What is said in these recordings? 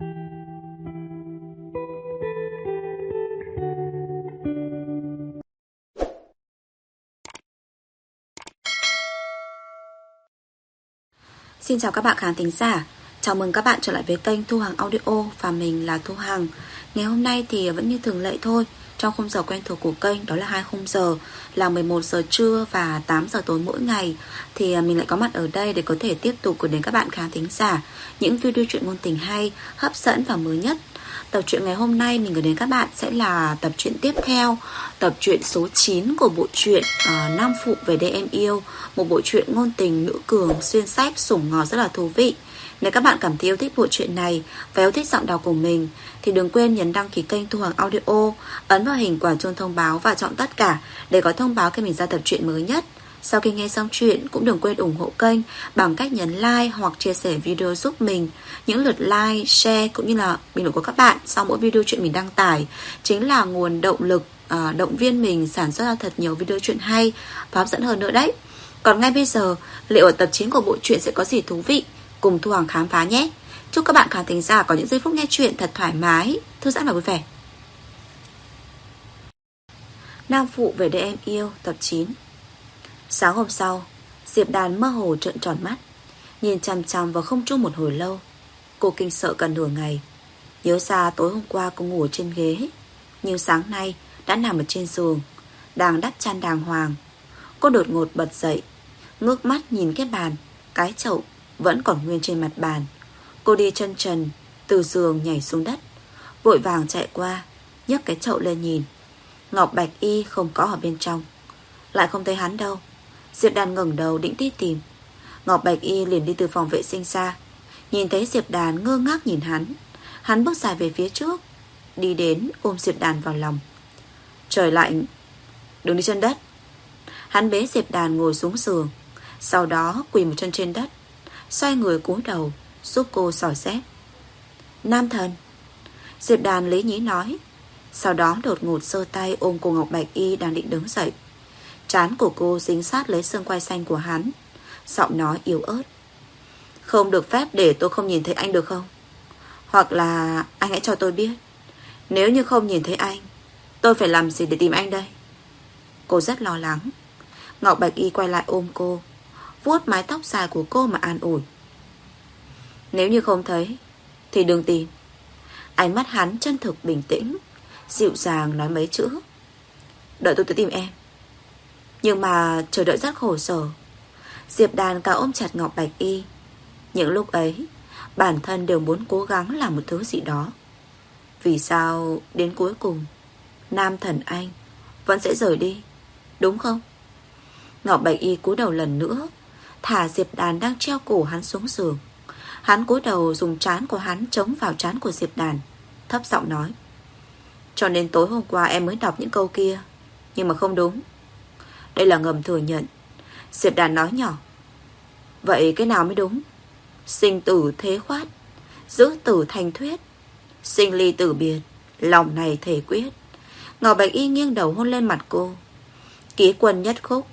Xin chào các bạn khán thính giả. Chào mừng các bạn trở lại với kênh Thu Hằng Audio Và mình là Thu Hằng. Ngày hôm nay thì vẫn như thường lệ thôi trong khung giờ quen thuộc của kênh đó là hai khung giờ Là 11 giờ trưa và 8 giờ tối mỗi ngày. Thì à, mình lại có mặt ở đây để có thể tiếp tục gửi đến các bạn khán thính giả Những video chuyện ngôn tình hay, hấp dẫn và mới nhất. Tập truyện ngày hôm nay mình gửi đến các bạn sẽ là tập truyện tiếp theo Tập truyện số 9 của bộ truyện uh, Nam Phụ về đây em yêu Một bộ truyện ngôn tình nữ cường, xuyên sách, sủng ngọt rất là thú vị. Nếu các bạn cảm thấy yêu thích bộ truyện này và yêu thích giọng đọc của mình Thì đừng quên nhấn đăng ký kênh Thu Hoàng Audio Ấn vào hình quả chuông thông báo và chọn tất cả Để có thông báo khi mình ra tập truyện mới nhất sau khi nghe xong chuyện cũng đừng quên ủng hộ kênh bằng cách nhấn like hoặc chia sẻ video giúp mình. Những lượt like, share cũng như là bình luận của các bạn sau mỗi video chuyện mình đăng tải chính là nguồn động lực à, động viên mình sản xuất ra thật nhiều video chuyện hay và hấp dẫn hơn nữa đấy. Còn ngay bây giờ, liệu ở tập 9 của bộ truyện sẽ có gì thú vị? Cùng Thu Hoàng khám phá nhé. Chúc các bạn khán thính giả có những giây phút nghe chuyện thật thoải mái, thư giãn và vui vẻ. Nam Phụ về đây em yêu tập 9 Sáng hôm sau Diệp Đàn mơ hồ trợn tròn mắt Nhìn chằm chằm vào không trung một hồi lâu Cô kinh sợ cần nửa ngày Nhớ ra tối hôm qua cô ngủ trên ghế Nhưng sáng nay đã nằm ở trên giường Đang đắp chăn đàng hoàng Cô đột ngột bật dậy Ngước mắt nhìn cái bàn Cái chậu vẫn còn nguyên trên mặt bàn. Cô đi chân trần Từ giường nhảy xuống đất Vội vàng chạy qua nhấc cái chậu lên nhìn. Ngọc Bạch Y không có ở bên trong Lại không thấy hắn đâu. Diệp Đàn ngẩng đầu định đi tìm. Ngọc Bạch Y liền đi từ phòng vệ sinh ra, Nhìn thấy Diệp Đàn ngơ ngác nhìn hắn. Hắn bước dài về phía trước Đi đến ôm Diệp Đàn vào lòng. Trời lạnh đứng đi chân đất. Hắn bế Diệp Đàn ngồi xuống giường Sau đó quỳ một chân trên đất. Xoay người cúi đầu, Giúp cô sỏi xét. Nam thần. Diệp Đàn lấy nhí nói, Sau đó đột ngột sơ tay ôm cô Ngọc Bạch Y đang định đứng dậy. Chán của cô dính sát lấy xương quai xanh của hắn, Giọng nói yếu ớt. Không được phép để tôi không nhìn thấy anh được không? Hoặc là anh hãy cho tôi biết. Nếu như không nhìn thấy anh, Tôi phải làm gì để tìm anh đây? Cô rất lo lắng. Ngọc Bạch Y quay lại ôm cô vuốt mái tóc dài của cô mà an ủi. Nếu như không thấy, Thì đừng tìm Ánh mắt hắn chân thực bình tĩnh, Dịu dàng nói mấy chữ. Đợi tôi tới tìm em. Nhưng mà chờ đợi rất khổ sở. Diệp đàn cả ôm chặt Ngọc Bạch Y. Những lúc ấy, Bản thân đều muốn cố gắng làm một thứ gì đó. Vì sao đến cuối cùng, Nam thần anh Vẫn sẽ rời đi, Đúng không? Ngọc Bạch Y cúi đầu lần nữa Thả Diệp Đàn đang treo cổ hắn xuống giường. Hắn cúi đầu dùng chán của hắn Chống vào chán của Diệp Đàn, Thấp giọng nói. Cho nên tối hôm qua em mới đọc những câu kia, Nhưng mà không đúng. Đây là ngầm thừa nhận. Diệp Đàn nói nhỏ. Vậy cái nào mới đúng? Sinh tử thế khoát, Giữ tử thành thuyết, Sinh ly tử biệt, Lòng này thể quyết. Ngọc Bạch Y nghiêng đầu hôn lên mặt cô. Ký quân nhất khúc.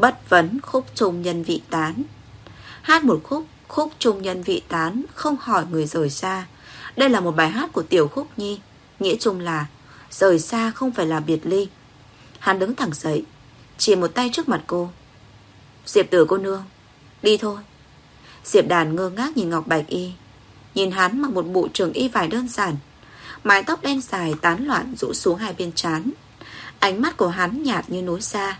Bất vấn khúc trung nhân vị tán. Hát một khúc Khúc trung nhân vị tán, Không hỏi người rời xa. Đây là một bài hát của Tiểu Khúc Nhi, Nghĩa chung là, Rời xa không phải là biệt ly. Hắn đứng thẳng dậy, chỉ một tay trước mặt cô. Diệp tử cô nương, Đi thôi. Diệp đàn ngơ ngác nhìn Ngọc Bạch Y, Nhìn hắn mặc một bộ trường y vải đơn giản, Mái tóc đen dài tán loạn rũ xuống hai bên trán. Ánh mắt của hắn nhạt như núi xa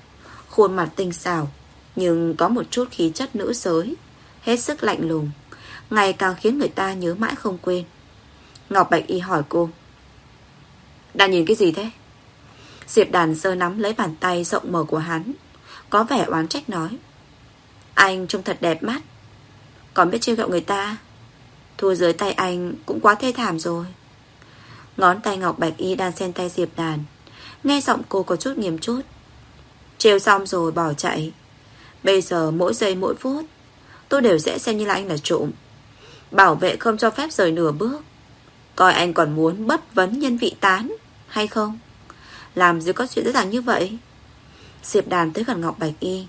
Khuôn mặt tinh xảo, Nhưng có một chút khí chất nữ giới, Hết sức lạnh lùng, Ngày càng khiến người ta nhớ mãi không quên. Ngọc Bạch Y hỏi cô, Đang nhìn cái gì thế? Diệp đàn sơ nắm lấy bàn tay rộng mở của hắn, Có vẻ oán trách nói, Anh trông thật đẹp mắt. Còn biết trêu ghẹo người ta, Thua dưới tay anh cũng quá thê thảm rồi. Ngón tay Ngọc Bạch Y đang xen tay Diệp đàn, Nghe giọng cô có chút nghiêm chút Trêu xong rồi bỏ chạy. Bây giờ mỗi giây mỗi phút, Tôi đều sẽ xem như là anh là trộm. Bảo vệ không cho phép rời nửa bước. Coi anh còn muốn bất vấn nhân vị tán Hay không? Làm gì có chuyện dễ dàng như vậy? Diệp đàn tới gần Ngọc Bạch Y.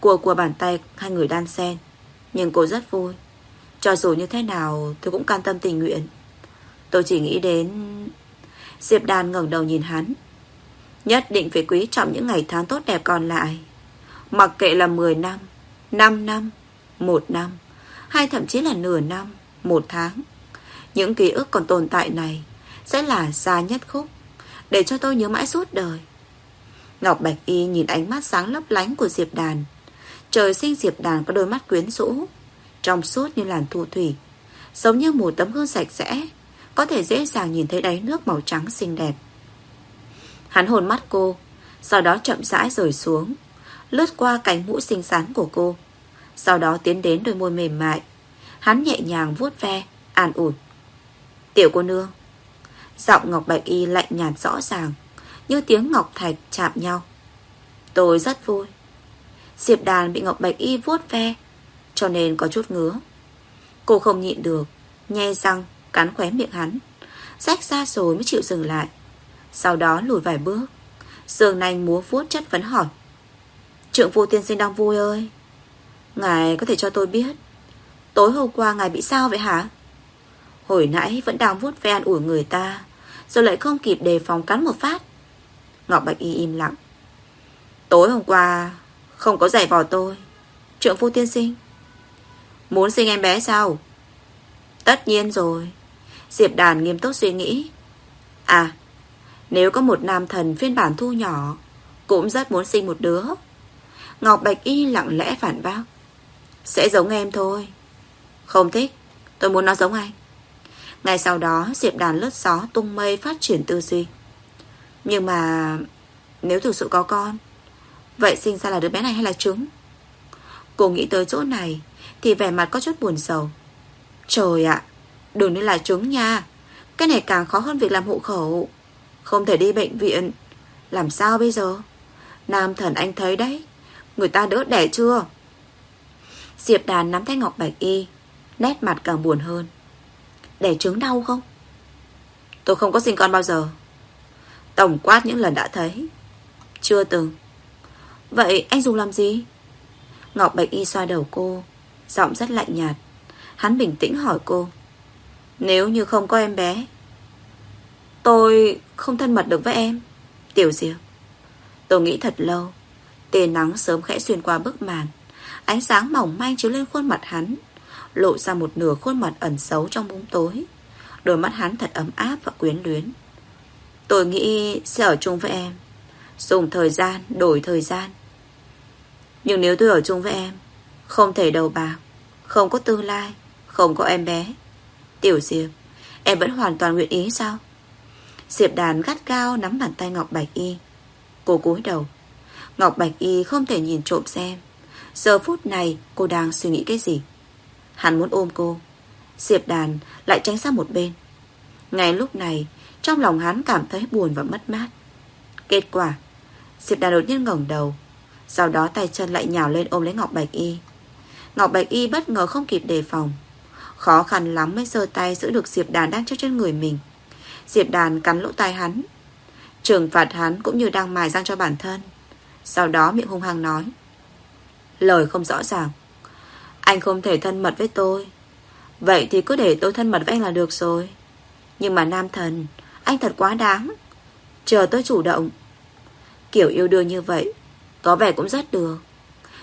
Cua cua bàn tay hai người đan sen Nhưng cô rất vui. Cho dù như thế nào, tôi cũng can tâm tình nguyện. Tôi chỉ nghĩ đến... Diệp Đàn ngẩng đầu nhìn hắn. Nhất định phải quý trọng những ngày tháng tốt đẹp còn lại. Mặc kệ là 10 năm, 5 năm, 1 năm, hay thậm chí là nửa năm, một tháng. Những ký ức còn tồn tại này sẽ là xa nhất khúc, để cho tôi nhớ mãi suốt đời. Ngọc Bạch Y nhìn ánh mắt sáng lấp lánh của Diệp Đàn. Trời sinh Diệp Đàn có đôi mắt quyến rũ, trong suốt như làn thu thủy, giống như một tấm gương sạch sẽ, có thể dễ dàng nhìn thấy đáy nước màu trắng xinh đẹp. Hắn hồn mắt cô, sau đó chậm rãi rời xuống, lướt qua cánh mũi xinh xắn của cô, sau đó tiến đến đôi môi mềm mại. Hắn nhẹ nhàng vuốt ve, an ủi. Tiểu cô nương. Giọng Ngọc Bạch Y lạnh nhạt rõ ràng, như tiếng ngọc thạch chạm nhau. Tôi rất vui. Diệp đàn bị Ngọc Bạch Y vuốt ve, cho nên có chút ngứa. Cô không nhịn được, nhe răng, cắn khóe miệng hắn. Rách ra rồi mới chịu dừng lại. Sau đó lùi vài bước. Sương nanh múa vuốt chất vấn hỏi. Trượng phu tiên sinh đang vui ơi. Ngài có thể cho tôi biết, Tối hôm qua ngài bị sao vậy hả? Hồi nãy vẫn đang vuốt ve an ủi người ta, Rồi lại không kịp đề phòng cắn một phát. Ngọc Bạch Y im lặng. Tối hôm qua Không có giày vò tôi, Trượng phu tiên sinh. Muốn sinh em bé sao? Tất nhiên rồi. Diệp đàn nghiêm túc suy nghĩ. À nếu có một nam thần phiên bản thu nhỏ, Cũng rất muốn sinh một đứa. Ngọc Bạch Y lặng lẽ phản bác. Sẽ giống em thôi. Không thích, Tôi muốn nó giống anh. Ngay sau đó, Diệp đàn lướt gió tung mây phát triển tư duy. Nhưng mà, Nếu thực sự có con, Vậy sinh ra là đứa bé này hay là trứng? Cô nghĩ tới chỗ này, Thì vẻ mặt có chút buồn sầu. Trời ạ, Đừng nên là trứng nha. Cái này càng khó hơn việc làm hộ khẩu. Không thể đi bệnh viện. Làm sao bây giờ? Nam thần anh thấy đấy. Người ta đỡ đẻ chưa? Diệp đàn nắm tay Ngọc Bạch Y, Nét mặt càng buồn hơn. Đẻ trứng đau không? Tôi không có sinh con bao giờ. Tổng quát những lần đã thấy. Chưa từng. Vậy anh dùng làm gì? Ngọc Bạch Y xoa đầu cô, Giọng rất lạnh nhạt. Hắn bình tĩnh hỏi cô. Nếu như không có em bé Tôi không thân mật được với em. Tiểu Diệp, Tôi nghĩ thật lâu. Tia nắng sớm khẽ xuyên qua bức màn. Ánh sáng mỏng manh chiếu lên khuôn mặt hắn, Lộ ra một nửa khuôn mặt ẩn xấu trong bóng tối. Đôi mắt hắn thật ấm áp và quyến luyến. Tôi nghĩ sẽ ở chung với em. Dùng thời gian, đổi thời gian. Nhưng nếu tôi ở chung với em, Không thể đầu bạc, Không có tương lai, Không có em bé. Tiểu Diệp, Em vẫn hoàn toàn nguyện ý sao? Diệp đàn gắt cao nắm bàn tay Ngọc Bạch Y. Cô cúi đầu. Ngọc Bạch Y không thể nhìn trộm xem. Giờ phút này, cô đang suy nghĩ cái gì? Hắn muốn ôm cô. Diệp đàn lại tránh sang một bên. Ngay lúc này, Trong lòng hắn cảm thấy buồn và mất mát. Kết quả, Diệp đàn đột nhiên ngẩng đầu. Sau đó tay chân lại nhào lên ôm lấy Ngọc Bạch Y. Ngọc Bạch Y bất ngờ không kịp đề phòng. Khó khăn lắm mới giơ tay giữ được Diệp đàn đang treo trên người mình. Diệp đàn cắn lỗ tai hắn. Trừng phạt hắn cũng như đang mài răng cho bản thân. Sau đó miệng hung hăng nói. Lời không rõ ràng. Anh không thể thân mật với tôi. Vậy thì cứ để tôi thân mật với anh là được rồi. Nhưng mà nam thần, Anh thật quá đáng. Chờ tôi chủ động. Kiểu yêu đương như vậy, Có vẻ cũng rất được.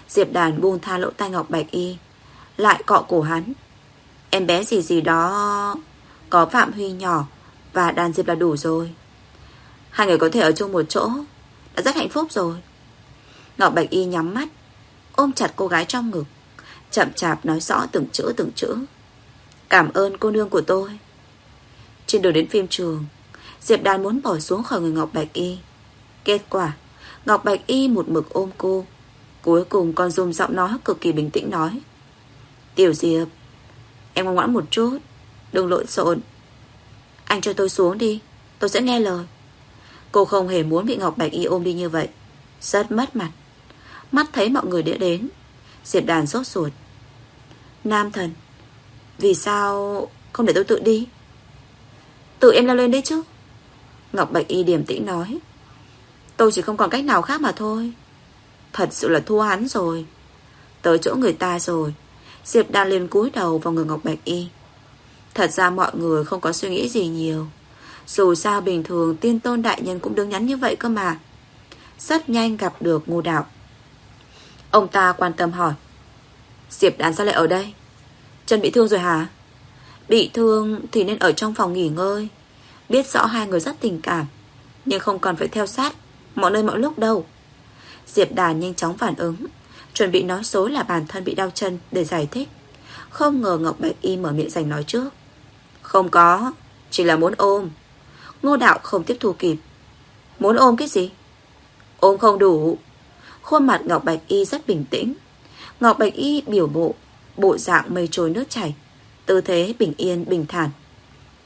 Diệp đàn buông tha lỗ tay Ngọc Bạch Y, Lại cọ cổ hắn. Em bé gì gì đó, Có Phạm Huy nhỏ và đàn Diệp là đủ rồi. Hai người có thể ở chung một chỗ, Đã rất hạnh phúc rồi. Ngọc Bạch Y nhắm mắt, Ôm chặt cô gái trong ngực, Chậm chạp nói rõ từng chữ từng chữ. Cảm ơn cô nương của tôi. Trên đường đến phim trường, Diệp Đàn muốn bỏ xuống khỏi người Ngọc Bạch Y. Kết quả, Ngọc Bạch Y một mực ôm cô. Cuối cùng còn dùng giọng nói cực kỳ bình tĩnh nói, Tiểu Diệp, Em ngoan ngoãn một chút, Đừng lộn xộn. Anh cho tôi xuống đi. Tôi sẽ nghe lời. Cô không hề muốn bị Ngọc Bạch Y ôm đi như vậy. Rất mất mặt. Mắt thấy mọi người đã đến. Diệp đàn sốt ruột. Nam thần, Vì sao không để tôi tự đi? Tự em leo lên đấy chứ. Ngọc Bạch Y điềm tĩnh nói. Tôi chỉ không còn cách nào khác mà thôi. Thật sự là thua hắn rồi. Tới chỗ người ta rồi. Diệp đàn liền cúi đầu vào người Ngọc Bạch Y. Thật ra mọi người không có suy nghĩ gì nhiều. Dù sao bình thường tiên tôn đại nhân cũng đứng nhắn như vậy cơ mà. Rất nhanh gặp được ngô đạo. Ông ta quan tâm hỏi, Diệp đàn sao lại ở đây? Chân bị thương rồi hả? Bị thương thì nên ở trong phòng nghỉ ngơi. Biết rõ hai người rất tình cảm, Nhưng không còn phải theo sát, Mọi nơi mọi lúc đâu. Diệp đàn nhanh chóng phản ứng, Chuẩn bị nói dối là bản thân bị đau chân Để giải thích. Không ngờ Ngọc Bạch Y mở miệng giành nói trước. Không có, Chỉ là muốn ôm. Ngô đạo không tiếp thu kịp. Muốn ôm cái gì? Ôm không đủ. Khuôn mặt Ngọc Bạch Y rất bình tĩnh. Ngọc Bạch Y biểu bộ Bộ dạng mây trôi nước chảy, Tư thế bình yên, bình thản.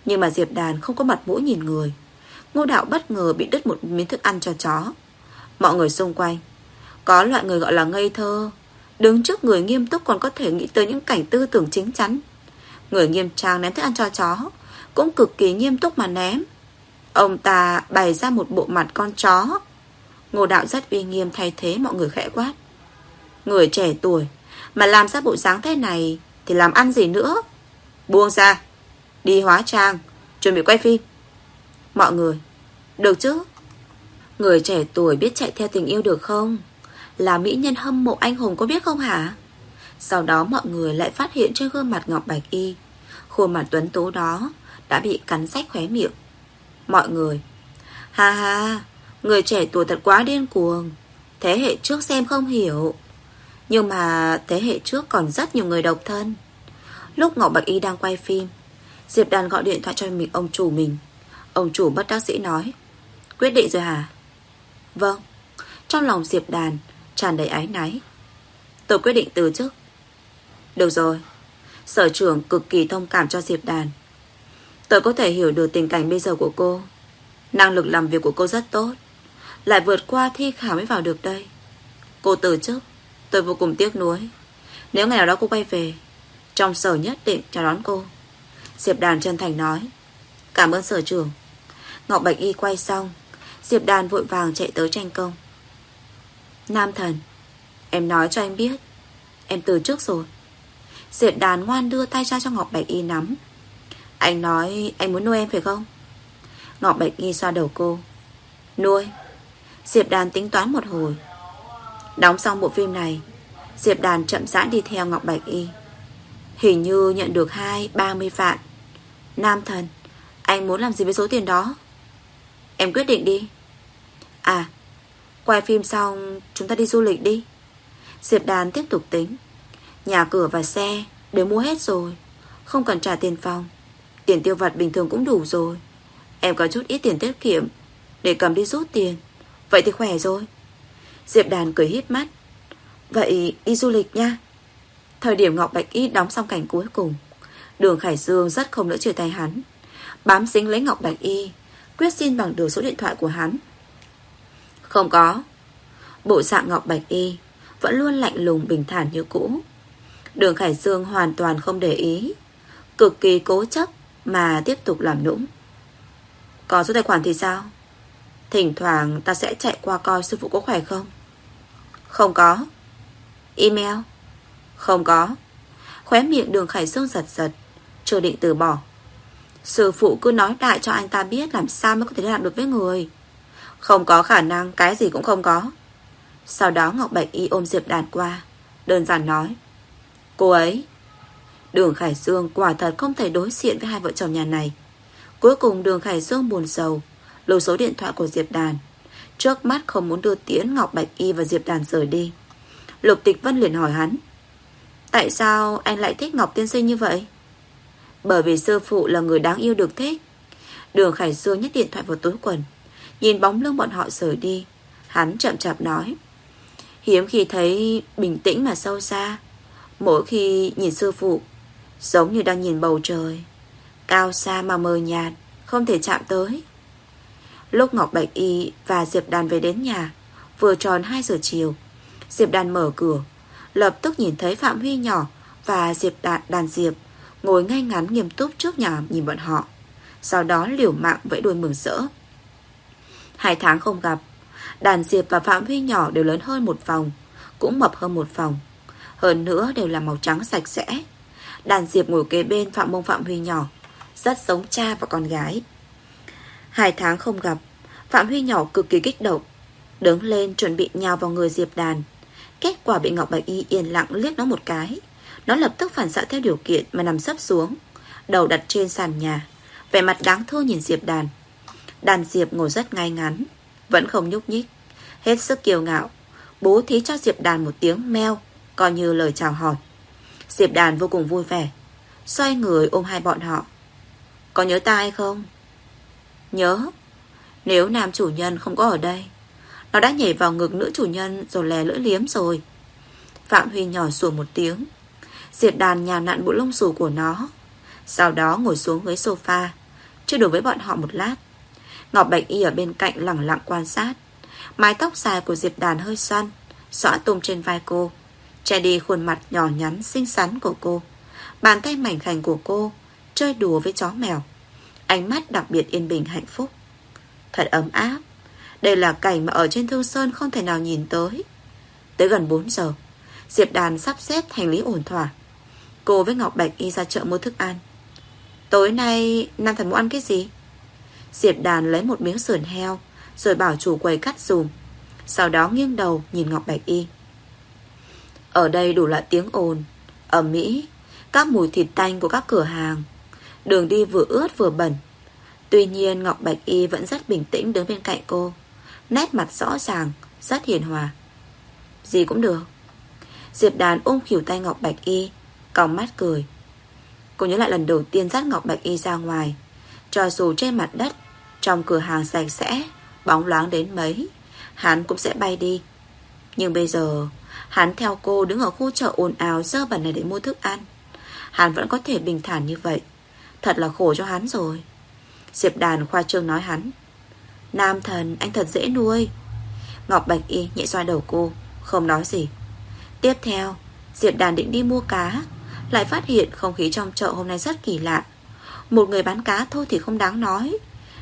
Nhưng mà Diệp Đàn không có mặt mũi nhìn người. Ngô đạo bất ngờ bị đứt một miếng thức ăn cho chó. Mọi người xung quanh, Có loại người gọi là ngây thơ, Đứng trước người nghiêm túc còn có thể nghĩ tới những cảnh tư tưởng chính chắn. Người nghiêm trang ném thức ăn cho chó. Cũng cực kỳ nghiêm túc mà ném. Ông ta bày ra một bộ mặt con chó. Ngô đạo rất uy nghiêm thay thế mọi người khẽ quát. Người trẻ tuổi, Mà làm ra bộ dáng thế này Thì làm ăn gì nữa? Buông ra, Đi hóa trang, Chuẩn bị quay phim. Mọi người, Được chứ? Người trẻ tuổi biết chạy theo tình yêu được không? Là mỹ nhân hâm mộ anh hùng có biết không hả? Sau đó mọi người lại phát hiện trên gương mặt Ngọc Bạch Y. Khuôn mặt tuấn tố đó Đã bị cắn rách khóe miệng. Mọi người, Ha ha, Người trẻ tuổi thật quá điên cuồng. Thế hệ trước xem không hiểu. Nhưng mà thế hệ trước còn rất nhiều người độc thân. Lúc Ngọc Bạch Y đang quay phim, Diệp Đàn gọi điện thoại cho mình, ông chủ mình. Ông chủ bất đắc sĩ nói, Quyết định rồi hả? Vâng. Trong lòng Diệp Đàn tràn đầy ái náy. Tôi quyết định từ chức. Được rồi. Sở trưởng cực kỳ thông cảm cho Diệp Đàn. Tôi có thể hiểu được tình cảnh bây giờ của cô. Năng lực làm việc của cô rất tốt. Lại vượt qua thi khảo mới vào được đây. Cô từ chức, Tôi vô cùng tiếc nuối. Nếu ngày nào đó cô quay về, Trong sở nhất định chào đón cô. Diệp Đàn chân thành nói. Cảm ơn sở trưởng. Ngọc Bạch Y quay xong, Diệp Đàn vội vàng chạy tới tranh công. Nam thần, Em nói cho anh biết, Em từ trước rồi. Diệp Đàn ngoan đưa tay ra cho Ngọc Bạch Y nắm. Anh nói, anh muốn nuôi em phải không? Ngọc Bạch Y xoa đầu cô. Nuôi. Diệp Đàn tính toán một hồi. Đóng xong bộ phim này, Diệp Đàn chậm rãi đi theo Ngọc Bạch Y. Hình như nhận được hai, ba mươi vạn. Nam thần, Anh muốn làm gì với số tiền đó? Em quyết định đi. À Quay phim xong, chúng ta đi du lịch đi. Diệp Đàn tiếp tục tính. Nhà cửa và xe đều mua hết rồi. Không cần trả tiền phòng. Tiền tiêu vặt bình thường cũng đủ rồi. Em có chút ít tiền tiết kiệm Để cầm đi rút tiền. Vậy thì khỏe rồi. Diệp Đàn cười híp mắt. Vậy đi du lịch nha. Thời điểm Ngọc Bạch Y đóng xong cảnh cuối cùng, Đường Khải Dương rất không nỡ chia tay hắn. Bám dính lấy Ngọc Bạch Y, Quyết xin bằng được số điện thoại của hắn. Không có. Bộ dạng Ngọc Bạch Y Vẫn luôn lạnh lùng bình thản như cũ. Đường Khải Dương hoàn toàn không để ý. Cực kỳ cố chấp Mà tiếp tục làm nũng. Còn số tài khoản thì sao? Thỉnh thoảng ta sẽ chạy qua coi sư phụ có khỏe không? Không có. Email? Không có. Khóe miệng đường Khải Dương giật giật, Chưa định từ bỏ. Sư phụ cứ nói đại cho anh ta biết Làm sao mới có thể làm được với người. Không có khả năng, cái gì cũng không có. Sau đó Ngọc Bạch Y ôm Diệp Đàn qua, Đơn giản nói. Cô ấy. Đường Khải Dương quả thật không thể đối diện với hai vợ chồng nhà này. Cuối cùng đường Khải Dương buồn sầu Lưu số điện thoại của Diệp Đàn. Trước mắt không muốn đưa Tiễn, Ngọc Bạch Y và Diệp Đàn rời đi. Lục Tịch Vân liền hỏi hắn, Tại sao anh lại thích Ngọc Tiên Sinh như vậy? Bởi vì sư phụ là người đáng yêu được thích. Đường Khải Dương nhét điện thoại vào túi quần, Nhìn bóng lưng bọn họ rời đi. Hắn chậm chạp nói, Hiếm khi thấy bình tĩnh mà sâu xa Mỗi khi nhìn sư phụ Giống như đang nhìn bầu trời Cao xa mà mờ nhạt Không thể chạm tới. Lúc Ngọc Bạch Y và Diệp Đàn về đến nhà Vừa tròn 2 giờ chiều Diệp Đàn mở cửa Lập tức nhìn thấy Phạm Huy nhỏ Và Diệp Đàn, đàn Diệp Ngồi ngay ngắn nghiêm túc trước nhà nhìn bọn họ Sau đó liều mạng vẫy đuôi mừng rỡ. Hai tháng không gặp Đàn Diệp và Phạm Huy nhỏ đều lớn hơn một phòng Cũng mập hơn một phòng hơn nữa đều là màu trắng sạch sẽ. Đàn Diệp ngồi kế bên Phạm Mông Phạm Huy nhỏ, Rất giống cha và con gái. Hai tháng không gặp, Phạm Huy nhỏ cực kỳ kích động, Đứng lên chuẩn bị nhào vào người Diệp Đàn. Kết quả bị Ngọc Bạch Y yên lặng liếc nó một cái. Nó lập tức phản xạ theo điều kiện Mà nằm sấp xuống, Đầu đặt trên sàn nhà. Vẻ mặt đáng thương nhìn Diệp Đàn. Đàn Diệp ngồi rất ngay ngắn, Vẫn không nhúc nhích. Hết sức kiêu ngạo, Bố thí cho Diệp Đàn một tiếng meo. Coi như lời chào hỏi. Diệp Đàn vô cùng vui vẻ, Xoay người ôm hai bọn họ. Có nhớ ta hay không? Nhớ. Nếu nam chủ nhân không có ở đây, Nó đã nhảy vào ngực nữ chủ nhân Rồi lè lưỡi liếm rồi. Phạm Huy nhỏ sủa một tiếng. Diệp Đàn nhào nặn bộ lông xù của nó. Sau đó ngồi xuống ghế sofa, Chưa đùa với bọn họ một lát. Ngọc Bạch Y ở bên cạnh lặng lặng quan sát. Mái tóc dài của Diệp Đàn hơi xoăn, Xõa tung trên vai cô. Che đi khuôn mặt nhỏ nhắn, xinh xắn của cô. Bàn tay mảnh khảnh của cô Chơi đùa với chó mèo. Ánh mắt đặc biệt yên bình, hạnh phúc. Thật ấm áp. Đây là cảnh mà ở trên Thương Sơn không thể nào nhìn tới. Tới gần 4 giờ, Diệp Đàn sắp xếp hành lý ổn thỏa. Cô với Ngọc Bạch y ra chợ mua thức ăn. Tối nay, Nam thần muốn ăn cái gì? Diệp Đàn lấy một miếng sườn heo, Rồi bảo chủ quầy cắt dùm Sau đó nghiêng đầu nhìn Ngọc Bạch Y. Ở đây đủ loại tiếng ồn. Ở Mỹ, Các mùi thịt tanh của các cửa hàng. Đường đi vừa ướt vừa bẩn. Tuy nhiên, Ngọc Bạch Y vẫn rất bình tĩnh đứng bên cạnh cô. Nét mặt rõ ràng, Rất hiền hòa. Gì cũng được. Diệp Đàn ôm khỉu tay Ngọc Bạch Y, Còng mắt cười. Cô nhớ lại lần đầu tiên dắt Ngọc Bạch Y ra ngoài. Cho dù trên mặt đất, Trong cửa hàng sạch sẽ, Bóng loáng đến mấy, Hắn cũng sẽ bay đi. Nhưng bây giờ Hắn theo cô đứng ở khu chợ ồn ào dơ bẩn này để mua thức ăn. Hắn vẫn có thể bình thản như vậy. Thật là khổ cho hắn rồi. Diệp đàn khoa trương nói hắn. Nam thần, anh thật dễ nuôi. Ngọc Bạch Y nhẹ xoa đầu cô. Không nói gì. Tiếp theo, Diệp đàn định đi mua cá. Lại phát hiện không khí trong chợ hôm nay rất kỳ lạ. Một người bán cá thôi thì không đáng nói.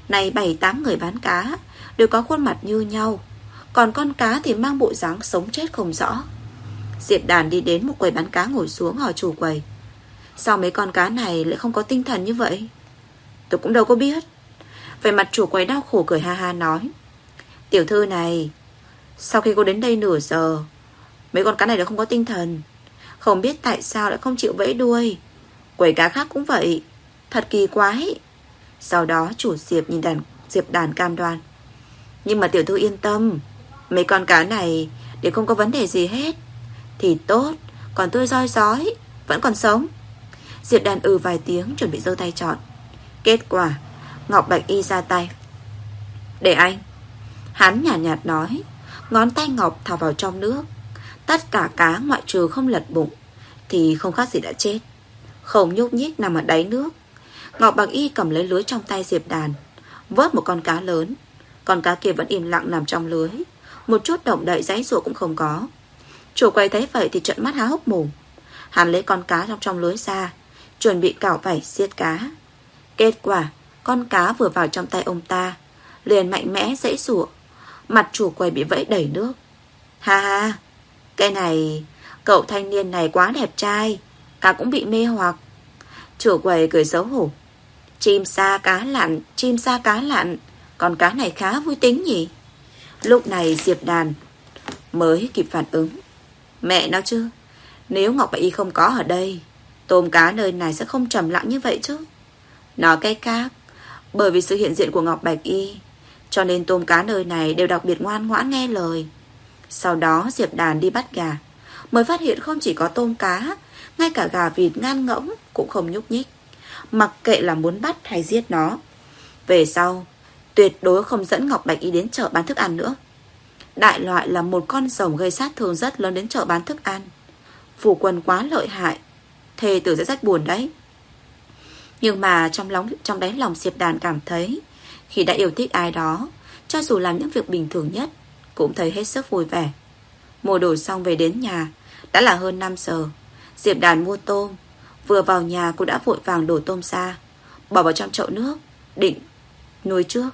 Này 7-8 người bán cá, Đều có khuôn mặt như nhau. Còn con cá thì mang bộ dáng sống chết không rõ. Diệp đàn đi đến một quầy bán cá ngồi xuống hỏi chủ quầy. Sao mấy con cá này lại không có tinh thần như vậy? Tôi cũng đâu có biết. Về mặt chủ quầy đau khổ cười ha ha nói. Tiểu thư này, Sau khi cô đến đây nửa giờ, Mấy con cá này đã không có tinh thần. Không biết tại sao lại không chịu vẫy đuôi. Quầy cá khác cũng vậy. Thật kỳ quái. Sau đó chủ Diệp nhìn đàn, Diệp đàn cam đoan. Nhưng mà tiểu thư yên tâm, Mấy con cá này đều không có vấn đề gì hết. Thì tốt, Còn tôi roi rói, Vẫn còn sống. Diệp đàn ừ vài tiếng chuẩn bị giơ tay chọn. Kết quả, Ngọc Bạch Y ra tay. Để anh. Hắn nhạt nhạt nói, Ngón tay Ngọc thả vào trong nước. Tất cả cá ngoại trừ không lật bụng, Thì không khác gì đã chết. Không nhúc nhích nằm ở đáy nước. Ngọc Bạch Y cầm lấy lưới trong tay Diệp đàn, Vớt một con cá lớn. Con cá kia vẫn im lặng nằm trong lưới. Một chút động đậy giấy rụa cũng không có. Chủ quầy thấy vậy thì trợn mắt há hốc mồm. Hắn lấy con cá trong trong lưới ra Chuẩn bị cào vảy xiết cá. Kết quả Con cá vừa vào trong tay ông ta Liền mạnh mẽ dãy sụa, Mặt chủ quầy bị vẫy đầy nước. Ha ha Cái này Cậu thanh niên này quá đẹp trai Cá cũng bị mê hoặc. Chủ quầy cười xấu hổ. Chim xa cá lặn Chim xa cá lặn Con cá này khá vui tính nhỉ. Lúc này Diệp Đàn Mới kịp phản ứng. Mẹ nó chứ, Nếu Ngọc Bạch Y không có ở đây, Tôm cá nơi này sẽ không trầm lặng như vậy chứ. Nói cái khác, Bởi vì sự hiện diện của Ngọc Bạch Y, Cho nên tôm cá nơi này đều đặc biệt ngoan ngoãn nghe lời. Sau đó Diệp Đàn đi bắt gà, Mới phát hiện không chỉ có tôm cá, Ngay cả gà vịt ngan ngỗng Cũng không nhúc nhích, Mặc kệ là muốn bắt hay giết nó. Về sau, Tuyệt đối không dẫn Ngọc Bạch Y đến chợ bán thức ăn nữa. Đại loại là một con rồng gây sát thương rất lớn đến chợ bán thức ăn. Phủ quân quá lợi hại Thề tử sẽ rất buồn đấy. Nhưng mà trong lòng, trong đáy lòng Diệp Đàn cảm thấy Khi đã yêu thích ai đó Cho dù làm những việc bình thường nhất Cũng thấy hết sức vui vẻ. Mua đồ xong về đến nhà Đã là hơn 5 giờ. Diệp Đàn mua tôm Vừa vào nhà cô đã vội vàng đổ tôm ra Bỏ vào trong chậu nước Định nuôi trước.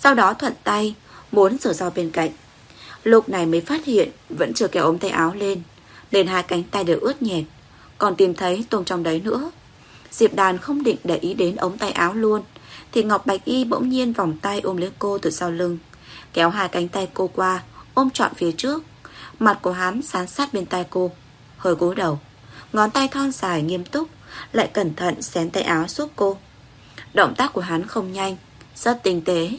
Sau đó thuận tay Muốn rửa rau bên cạnh. Lúc này mới phát hiện, Vẫn chưa kéo ống tay áo lên, Nên hai cánh tay đều ướt nhẹt còn tìm thấy tôm trong đấy nữa. Diệp Đàn không định để ý đến ống tay áo luôn, Thì Ngọc Bạch Y bỗng nhiên vòng tay ôm lấy cô từ sau lưng, Kéo hai cánh tay cô qua, Ôm trọn phía trước. Mặt của hắn sán sát bên tay cô, Hơi cúi đầu, Ngón tay thon dài nghiêm túc, Lại cẩn thận xén tay áo giúp cô. Động tác của hắn không nhanh, Rất tinh tế.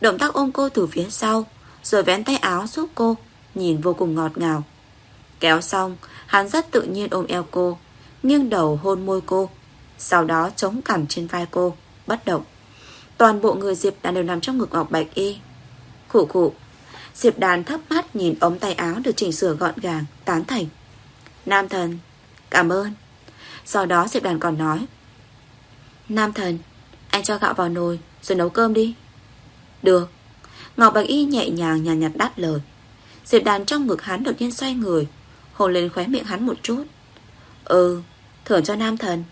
Động tác ôm cô từ phía sau rồi vén tay áo giúp cô, Nhìn vô cùng ngọt ngào. Kéo xong, Hắn rất tự nhiên ôm eo cô, Nghiêng đầu hôn môi cô. Sau đó chống cằm trên vai cô, Bất động. Toàn bộ người Diệp Đàn đều nằm trong ngực Ngọc Bạch Y. Khủ khủ Diệp Đàn thấp mắt nhìn ống tay áo được chỉnh sửa gọn gàng, Tán thành. Nam thần, Cảm ơn. Sau đó Diệp Đàn còn nói, Nam thần, Anh cho gạo vào nồi, Rồi nấu cơm đi. Được. Ngọc Bạch Y nhẹ nhàng nhàn nhạt đáp lời. Diệp Đàn trong ngực hắn đột nhiên xoay người Hồn lên khóe miệng hắn một chút. Ừ Thưởng cho nam thần.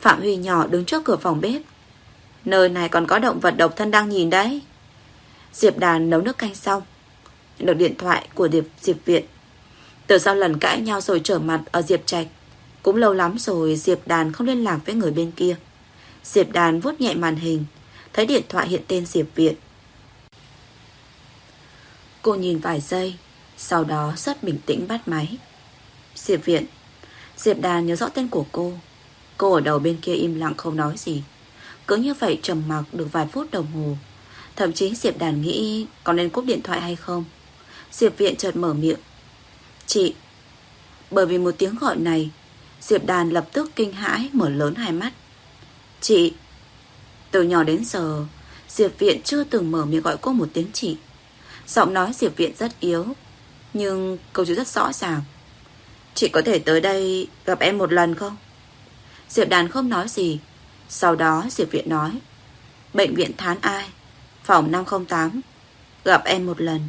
Phạm Huy nhỏ đứng trước cửa phòng bếp. Nơi này còn có động vật độc thân đang nhìn đấy. Diệp Đàn nấu nước canh xong nhận Được điện thoại của Diệp Diệp Viện. Từ sau lần cãi nhau rồi trở mặt ở Diệp Trạch, Cũng lâu lắm rồi Diệp Đàn không liên lạc với người bên kia. Diệp Đàn vuốt nhẹ màn hình, Thấy điện thoại hiện tên Diệp Viện. Cô nhìn vài giây, Sau đó rất bình tĩnh bắt máy. Diệp Viện, Diệp Đàn nhớ rõ tên của cô. Cô ở đầu bên kia im lặng không nói gì. Cứ như vậy trầm mặc được vài phút đồng hồ. Thậm chí Diệp Đàn nghĩ Có nên cúp điện thoại hay không. Diệp Viện chợt mở miệng. Chị, Bởi vì một tiếng gọi này, Diệp Đàn lập tức kinh hãi mở lớn hai mắt. Chị, Từ nhỏ đến giờ, Diệp Viện chưa từng mở miệng gọi cô một tiếng chị. Giọng nói Diệp Viện rất yếu, Nhưng câu chữ rất rõ ràng. Chị có thể tới đây gặp em một lần không? Diệp Đàn không nói gì. Sau đó Diệp Viện nói, Bệnh viện Thán Ai? Phòng 508 Gặp em một lần,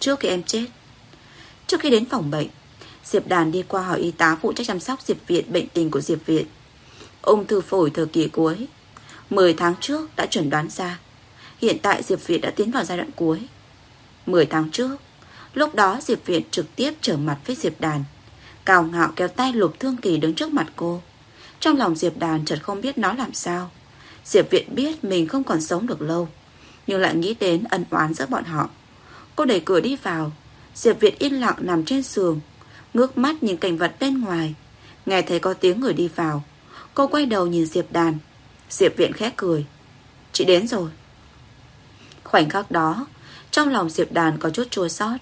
Trước khi em chết. Trước khi đến phòng bệnh, Diệp Đàn đi qua hỏi y tá phụ trách chăm sóc Diệp Viện bệnh tình của Diệp Viện Ung thư phổi thời kỳ cuối 10 tháng trước đã chuẩn đoán ra. Hiện tại Diệp Viện đã tiến vào giai đoạn cuối. 10 tháng trước. Lúc đó Diệp Viện trực tiếp trở mặt với Diệp Đàn. Cao ngạo kéo tay lục thương kỳ đứng trước mặt cô. Trong lòng Diệp Đàn chợt không biết nói làm sao. Diệp Viện biết mình không còn sống được lâu, Nhưng lại nghĩ đến ân oán giữa bọn họ. Cô đẩy cửa đi vào. Diệp Viện yên lặng nằm trên giường, Ngước mắt nhìn cảnh vật bên ngoài. Nghe thấy có tiếng người đi vào, Cô quay đầu nhìn Diệp Đàn. Diệp Viện khẽ cười. Chị đến rồi. Khoảnh khắc đó trong lòng Diệp Đàn có chút chua xót.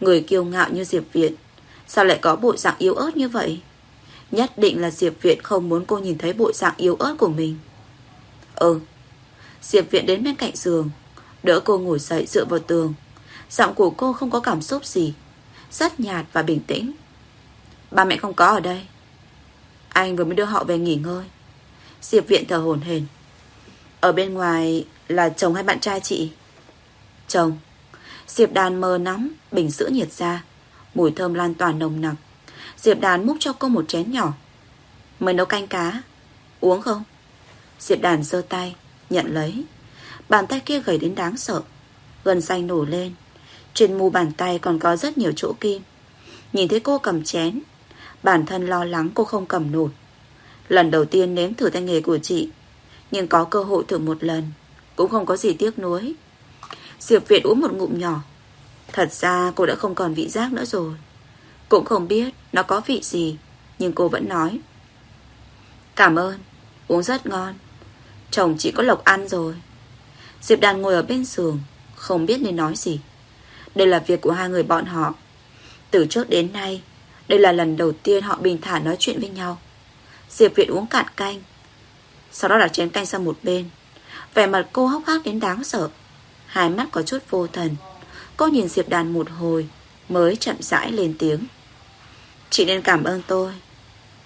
Người kiêu ngạo như Diệp Viện, Sao lại có bộ dạng yếu ớt như vậy? Nhất định là Diệp Viện không muốn cô nhìn thấy bộ dạng yếu ớt của mình. Ừ Diệp Viện đến bên cạnh giường, Đỡ cô ngồi dậy dựa vào tường. Giọng của cô không có cảm xúc gì, Rất nhạt và bình tĩnh. Ba mẹ không có ở đây. Anh vừa mới đưa họ về nghỉ ngơi. Diệp Viện thở hồn hển. Ở bên ngoài là chồng hay bạn trai chị? Chồng Diệp đàn mờ nắm Bình sữa nhiệt ra. Mùi thơm lan tỏa nồng nặc. Diệp đàn múc cho cô một chén nhỏ. Mới nấu canh cá. Uống không? Diệp đàn giơ tay, Nhận lấy. Bàn tay kia gầy đến đáng sợ. Gần xanh nổi lên. Trên mu bàn tay còn có rất nhiều chỗ kim. Nhìn thấy cô cầm chén, Bản thân lo lắng cô không cầm nổi. Lần đầu tiên nếm thử tay nghề của chị, Nhưng có cơ hội thử một lần, Cũng không có gì tiếc nuối. Diệp Việt uống một ngụm nhỏ. Thật ra cô đã không còn vị giác nữa rồi. Cũng không biết nó có vị gì, Nhưng cô vẫn nói. Cảm ơn, Uống rất ngon. Chồng chỉ có lộc ăn rồi. Diệp Đàn ngồi ở bên giường, Không biết nên nói gì. Đây là việc của hai người bọn họ. Từ trước đến nay, Đây là lần đầu tiên họ bình thản nói chuyện với nhau. Diệp Việt uống cạn canh. Sau đó đặt chén canh sang một bên. Vẻ mặt cô hốc hác đến đáng sợ. Hai mắt có chút vô thần. Cô nhìn Diệp Đàn một hồi, Mới chậm rãi lên tiếng. Chị nên cảm ơn tôi.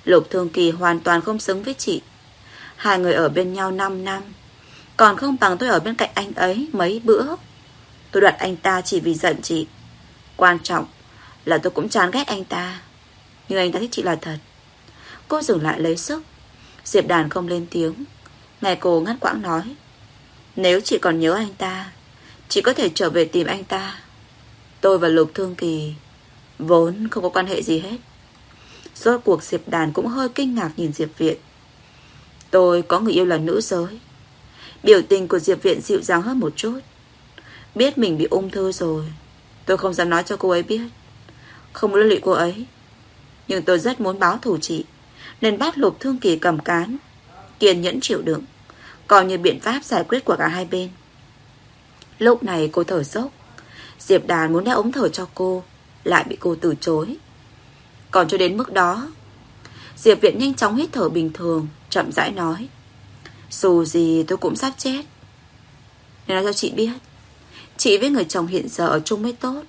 Lục Thương Kỳ hoàn toàn không xứng với chị. Hai người ở bên nhau 5 năm. Còn không bằng tôi ở bên cạnh anh ấy mấy bữa. Tôi đoạt anh ta chỉ vì giận chị. Quan trọng là tôi cũng chán ghét anh ta. Nhưng anh ta thích chị là thật. Cô dừng lại lấy sức. Diệp Đàn không lên tiếng. Ngài cô ngắt quãng nói. Nếu chị còn nhớ anh ta chỉ có thể trở về tìm anh ta Tôi và Lục Thương Kỳ Vốn không có quan hệ gì hết Rốt cuộc Diệp Đàn cũng hơi kinh ngạc nhìn Diệp Viện Tôi có người yêu là nữ giới. Biểu tình của Diệp Viện dịu dàng hơn một chút. Biết mình bị ung thư rồi. Tôi không dám nói cho cô ấy biết. Không muốn lụy cô ấy. Nhưng tôi rất muốn báo thù chị. Nên bắt lục thương kỳ cầm cán. Kiên nhẫn chịu đựng. Coi như biện pháp giải quyết của cả hai bên. Lúc này cô thở dốc. Diệp Đàn muốn đeo ống thở cho cô. Lại bị cô từ chối. Còn cho đến mức đó, Diệp Viện nhanh chóng hít thở bình thường, Chậm rãi nói, Dù gì tôi cũng sắp chết Nên nói cho chị biết, Chị với người chồng hiện giờ ở chung mới tốt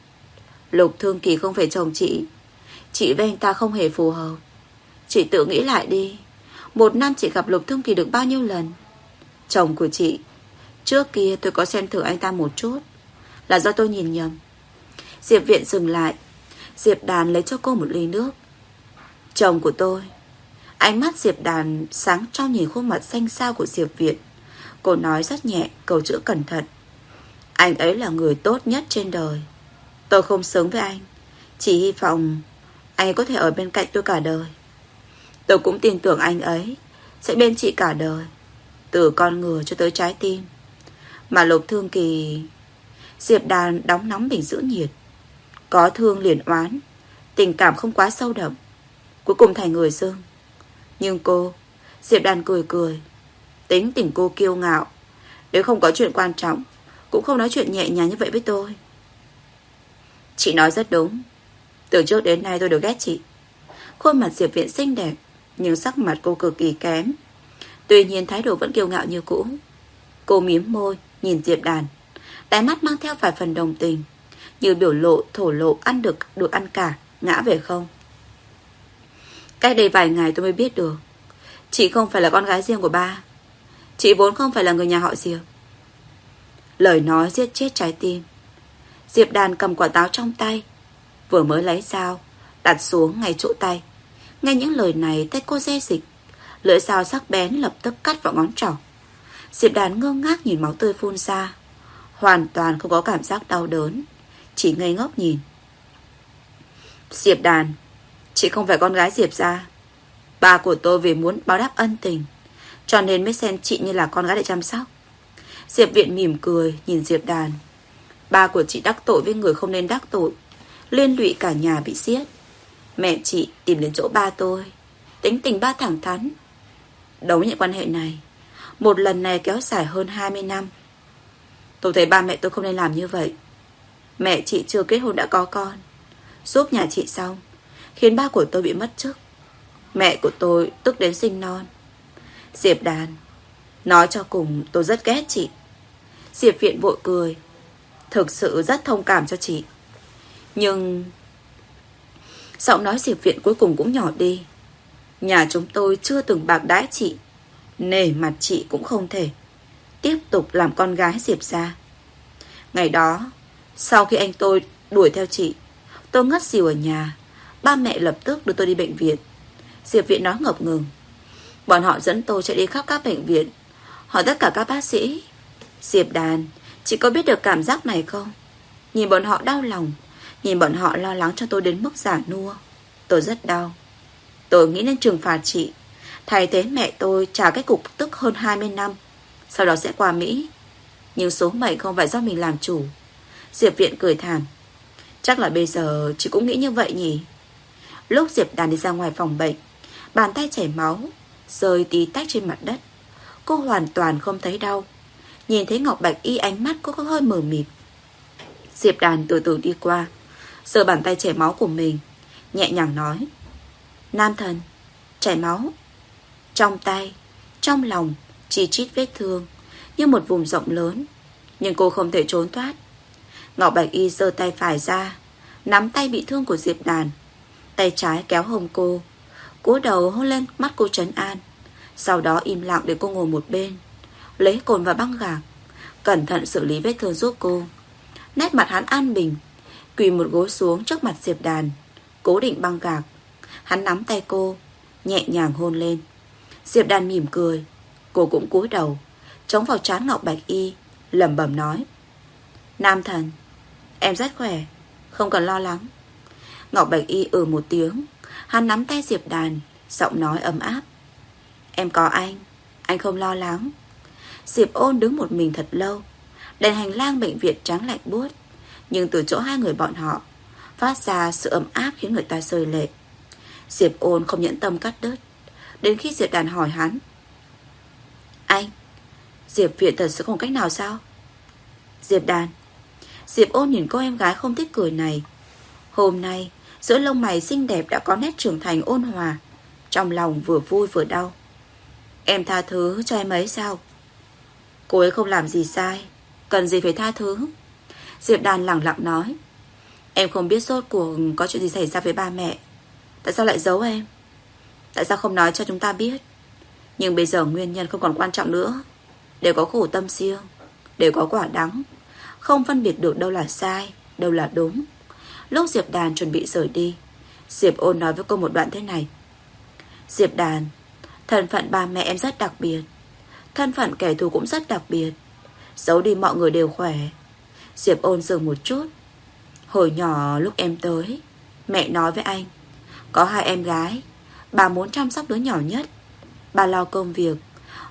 Lục Thương Kỳ không phải chồng chị Chị với anh ta không hề phù hợp Chị tự nghĩ lại đi, Một năm chị gặp Lục Thương Kỳ được bao nhiêu lần Chồng của chị Trước kia tôi có xem thử anh ta một chút. Là do tôi nhìn nhầm. Diệp Viện dừng lại. Diệp Đàn lấy cho cô một ly nước. Chồng của tôi. Ánh mắt Diệp Đàn sáng trong nhìn khuôn mặt xanh xao của Diệp Viện. Cô nói rất nhẹ, Cầu chữa cẩn thận. Anh ấy là người tốt nhất trên đời. Tôi không sống với anh. Chỉ hy vọng Anh ấy có thể ở bên cạnh tôi cả đời. Tôi cũng tin tưởng anh ấy Sẽ bên chị cả đời. Từ con người cho tới trái tim. Mà lục thương kỳ, Diệp Đàn đóng nóng bình giữ nhiệt. Có thương liền oán, Tình cảm không quá sâu đậm. Cuối cùng thành người dương Nhưng cô, Diệp Đàn cười cười, Tính tình cô kiêu ngạo. Nếu không có chuyện quan trọng, Cũng không nói chuyện nhẹ nhàng như vậy với tôi. Chị nói rất đúng. Từ trước đến nay tôi đều ghét chị. Khuôn mặt Diệp Viện xinh đẹp, Nhưng sắc mặt cô cực kỳ kém. Tuy nhiên thái độ vẫn kiêu ngạo như cũ. Cô miếm môi Nhìn Diệp Đàn Đáy mắt mang theo vài phần đồng tình. Như biểu lộ, thổ lộ ăn được được ăn cả, Ngã về không? Cách đây vài ngày tôi mới biết được. Chị không phải là con gái riêng của ba. Chị vốn không phải là người nhà họ Diệp. Lời nói giết chết trái tim. Diệp đàn cầm quả táo trong tay. Vừa mới lấy dao, Đặt xuống ngay chỗ tay. Nghe những lời này, tay cô dê dịch. Lưỡi dao sắc bén lập tức cắt vào ngón trỏ. Diệp đàn ngơ ngác nhìn máu tươi phun ra. Hoàn toàn không có cảm giác đau đớn, Chỉ ngây ngốc nhìn. Diệp đàn Chị không phải con gái Diệp ra. Ba của tôi vì muốn báo đáp ân tình, Cho nên mới xem chị như là con gái để chăm sóc. Diệp viện mỉm cười Nhìn Diệp đàn Ba của chị đắc tội với người không nên đắc tội, Liên lụy cả nhà bị giết. Mẹ chị tìm đến chỗ ba tôi, Tính tình ba thẳng thắn, Đấu những quan hệ này. Một lần này kéo dài hơn 20 năm. Tôi thấy ba mẹ tôi không nên làm như vậy. Mẹ chị chưa kết hôn đã có con. Giúp nhà chị xong, Khiến ba của tôi bị mất chức. Mẹ của tôi tức đến sinh non. Diệp đàn, Nói cho cùng tôi rất ghét chị. Diệp viện vội cười, Thực sự rất thông cảm cho chị. Nhưng Giọng nói Diệp viện cuối cùng cũng nhỏ đi. Nhà chúng tôi chưa từng bạc đãi chị. Nể mặt chị cũng không thể Tiếp tục làm con gái Diệp ra Ngày đó, Sau khi anh tôi đuổi theo chị, Tôi ngất xỉu ở nhà. Ba mẹ lập tức đưa tôi đi bệnh viện. Diệp viện nói ngập ngừng. Bọn họ dẫn tôi chạy đi khắp các bệnh viện. Hỏi tất cả các bác sĩ, Diệp đàn, Chị có biết được cảm giác này không? Nhìn bọn họ đau lòng, Nhìn bọn họ lo lắng cho tôi đến mức giả nua, Tôi rất đau. Tôi nghĩ nên trừng phạt chị. Thay thế mẹ tôi trả cái cục tức hơn 20 năm Sau đó sẽ qua Mỹ. Nhưng số mệnh không phải do mình làm chủ. Diệp viện cười thảm. Chắc là bây giờ chị cũng nghĩ như vậy nhỉ? Lúc Diệp Đàn đi ra ngoài phòng bệnh Bàn tay chảy máu Rơi tí tách trên mặt đất. Cô hoàn toàn không thấy đau. Nhìn thấy Ngọc Bạch Y ánh mắt cô có hơi mờ mịt. Diệp Đàn từ từ đi qua Sờ bàn tay chảy máu của mình Nhẹ nhàng nói Nam thần, chảy máu. Trong tay, trong lòng Chỉ chít vết thương Như một vùng rộng lớn. Nhưng cô không thể trốn thoát. Ngọc Bạch Y giơ tay phải ra Nắm tay bị thương của Diệp Đàn. Tay trái kéo hồng cô cúi đầu hôn lên mắt cô trấn an. Sau đó im lặng để cô ngồi một bên Lấy cồn và băng gạc Cẩn thận xử lý vết thương giúp cô. Nét mặt hắn an bình Quỳ một gối xuống trước mặt Diệp Đàn Cố định băng gạc. Hắn nắm tay cô Nhẹ nhàng hôn lên. Diệp Đàn mỉm cười. Cô cũng cúi đầu, Chống vào trán Ngọc Bạch Y, lẩm bẩm nói. Nam thần, Em rất khỏe, Không cần lo lắng. Ngọc Bạch Y ừ một tiếng, Hắn nắm tay Diệp Đàn Giọng nói ấm áp. Em có anh Anh không lo lắng. Diệp ôn đứng một mình thật lâu, Đèn hành lang bệnh viện trắng lạnh buốt. Nhưng từ chỗ hai người bọn họ, Phát ra sự ấm áp khiến người ta rơi lệ. Diệp ôn không nhẫn tâm cắt đứt. Đến khi Diệp đàn hỏi hắn. Anh, Diệp viện thật sự không cách nào sao? Diệp đàn, Diệp ôn nhìn cô em gái không thích cười này. Hôm nay, Giữa lông mày xinh đẹp đã có nét trưởng thành ôn hòa. Trong lòng vừa vui vừa đau. Em tha thứ cho em ấy sao? Cô ấy không làm gì sai. Cần gì phải tha thứ? Diệp đàn lặng lặng nói. Em không biết sốt cuộc có chuyện gì xảy ra với ba mẹ. Tại sao lại giấu em? Tại sao không nói cho chúng ta biết? Nhưng bây giờ nguyên nhân không còn quan trọng nữa. Đều có khổ tâm riêng, Đều có quả đắng. Không phân biệt được đâu là sai, Đâu là đúng. Lúc Diệp Đàn chuẩn bị rời đi, Diệp ôn nói với cô một đoạn thế này. Diệp Đàn, Thân phận ba mẹ em rất đặc biệt. Thân phận kẻ thù cũng rất đặc biệt. Giấu đi mọi người đều khỏe. Diệp ôn dừng một chút. Hồi nhỏ lúc em tới, Mẹ nói với anh, Có hai em gái. Bà muốn chăm sóc đứa nhỏ nhất. Bà lo công việc.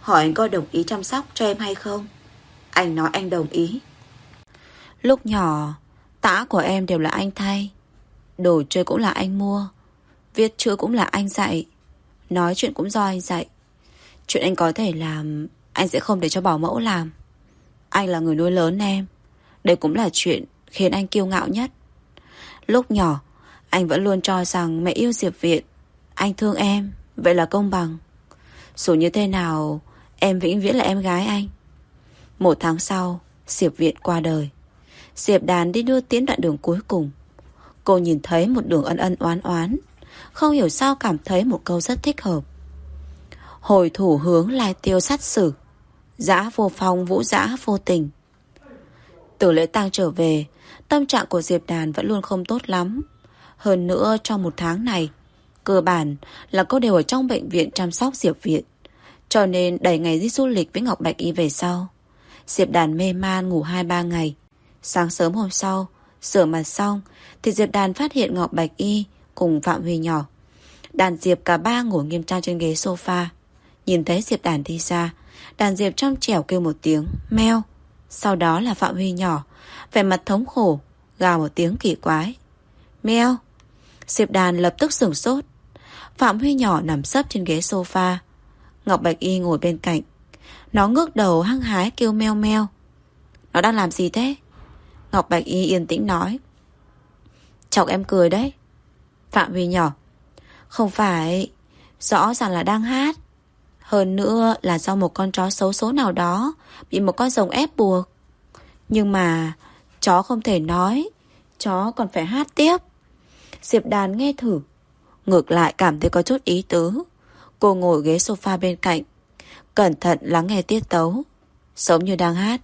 Hỏi anh có đồng ý chăm sóc cho em hay không? Anh nói anh đồng ý. Lúc nhỏ, Tã của em đều là anh thay. Đồ chơi cũng là anh mua. Viết chữ cũng là anh dạy. Nói chuyện cũng do anh dạy. Chuyện anh có thể làm, Anh sẽ không để cho bảo mẫu làm. Anh là người nuôi lớn em. Đây cũng là chuyện khiến anh kiêu ngạo nhất. Lúc nhỏ, Anh vẫn luôn cho rằng mẹ yêu Diệp Viện. Anh thương em, Vậy là công bằng. Dù như thế nào, Em vĩnh viễn là em gái anh. Một tháng sau, Diệp Viện qua đời. Diệp Đàn đi đưa tiến đoạn đường cuối cùng. Cô nhìn thấy một đường ân ân oán oán, Không hiểu sao cảm thấy một câu rất thích hợp. Hồi thủ hướng lai tiêu sát xử Giã vô phong, vũ giã vô tình. Từ lễ tang trở về, Tâm trạng của Diệp Đàn vẫn luôn không tốt lắm. Hơn nữa, trong một tháng này Cơ bản là cô đều ở trong bệnh viện chăm sóc Diệp Viện. Cho nên đẩy ngày đi du lịch với Ngọc Bạch Y về sau. Diệp Đàn mê man ngủ 2-3 ngày. Sáng sớm hôm sau Sửa mặt xong, Thì Diệp Đàn phát hiện Ngọc Bạch Y Cùng Phạm Huy nhỏ. Đàn Diệp cả ba ngồi nghiêm trang trên ghế sofa. Nhìn thấy Diệp Đàn đi ra, Đàn Diệp trong trẻo kêu một tiếng Meo Sau đó là Phạm Huy nhỏ, Vẻ mặt thống khổ, Gào một tiếng kỳ quái. Meo Diệp Đàn lập tức sửng sốt. Phạm Huy nhỏ nằm sấp trên ghế sofa. Ngọc Bạch Y ngồi bên cạnh. Nó ngước đầu hăng hái kêu meo meo. Nó đang làm gì thế? Ngọc Bạch Y yên tĩnh nói. Chọc em cười đấy. Phạm Huy nhỏ. Không phải. Rõ ràng là đang hát. Hơn nữa là do một con chó xấu số nào đó Bị một con rồng ép buộc. Nhưng mà Chó không thể nói. Chó còn phải hát tiếp. Diệp đàn nghe thử. Ngược lại cảm thấy có chút ý tứ. Cô ngồi ghế sofa bên cạnh, Cẩn thận lắng nghe tiết tấu. Giống như đang hát.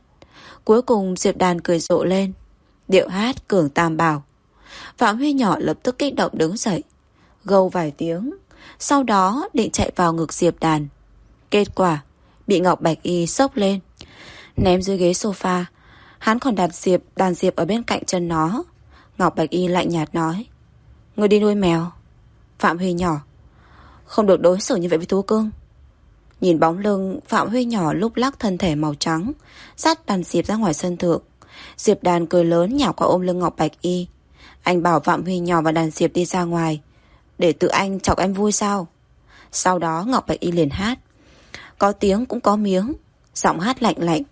Cuối cùng Diệp Đàn cười rộ lên. Điệu hát cường tam bảo. Phạm Huy nhỏ lập tức kích động đứng dậy. Gâu vài tiếng. Sau đó định chạy vào ngực Diệp Đàn. Kết quả, Bị Ngọc Bạch Y sốc lên. Ném dưới ghế sofa, Hắn còn đặt Diệp, đàn Diệp ở bên cạnh chân nó. Ngọc Bạch Y lạnh nhạt nói Người đi nuôi mèo. Phạm Huy nhỏ. Không được đối xử như vậy với thú Cương. Nhìn bóng lưng, Phạm Huy nhỏ lúc lắc thân thể màu trắng sát đàn Diệp ra ngoài sân thượng. Diệp đàn cười lớn nhào qua ôm lưng Ngọc Bạch Y. Anh bảo Phạm Huy nhỏ và đàn Diệp đi ra ngoài. Để tự anh chọc em vui sao? Sau đó Ngọc Bạch Y liền hát. Có tiếng cũng có miếng. Giọng hát lạnh lạnh.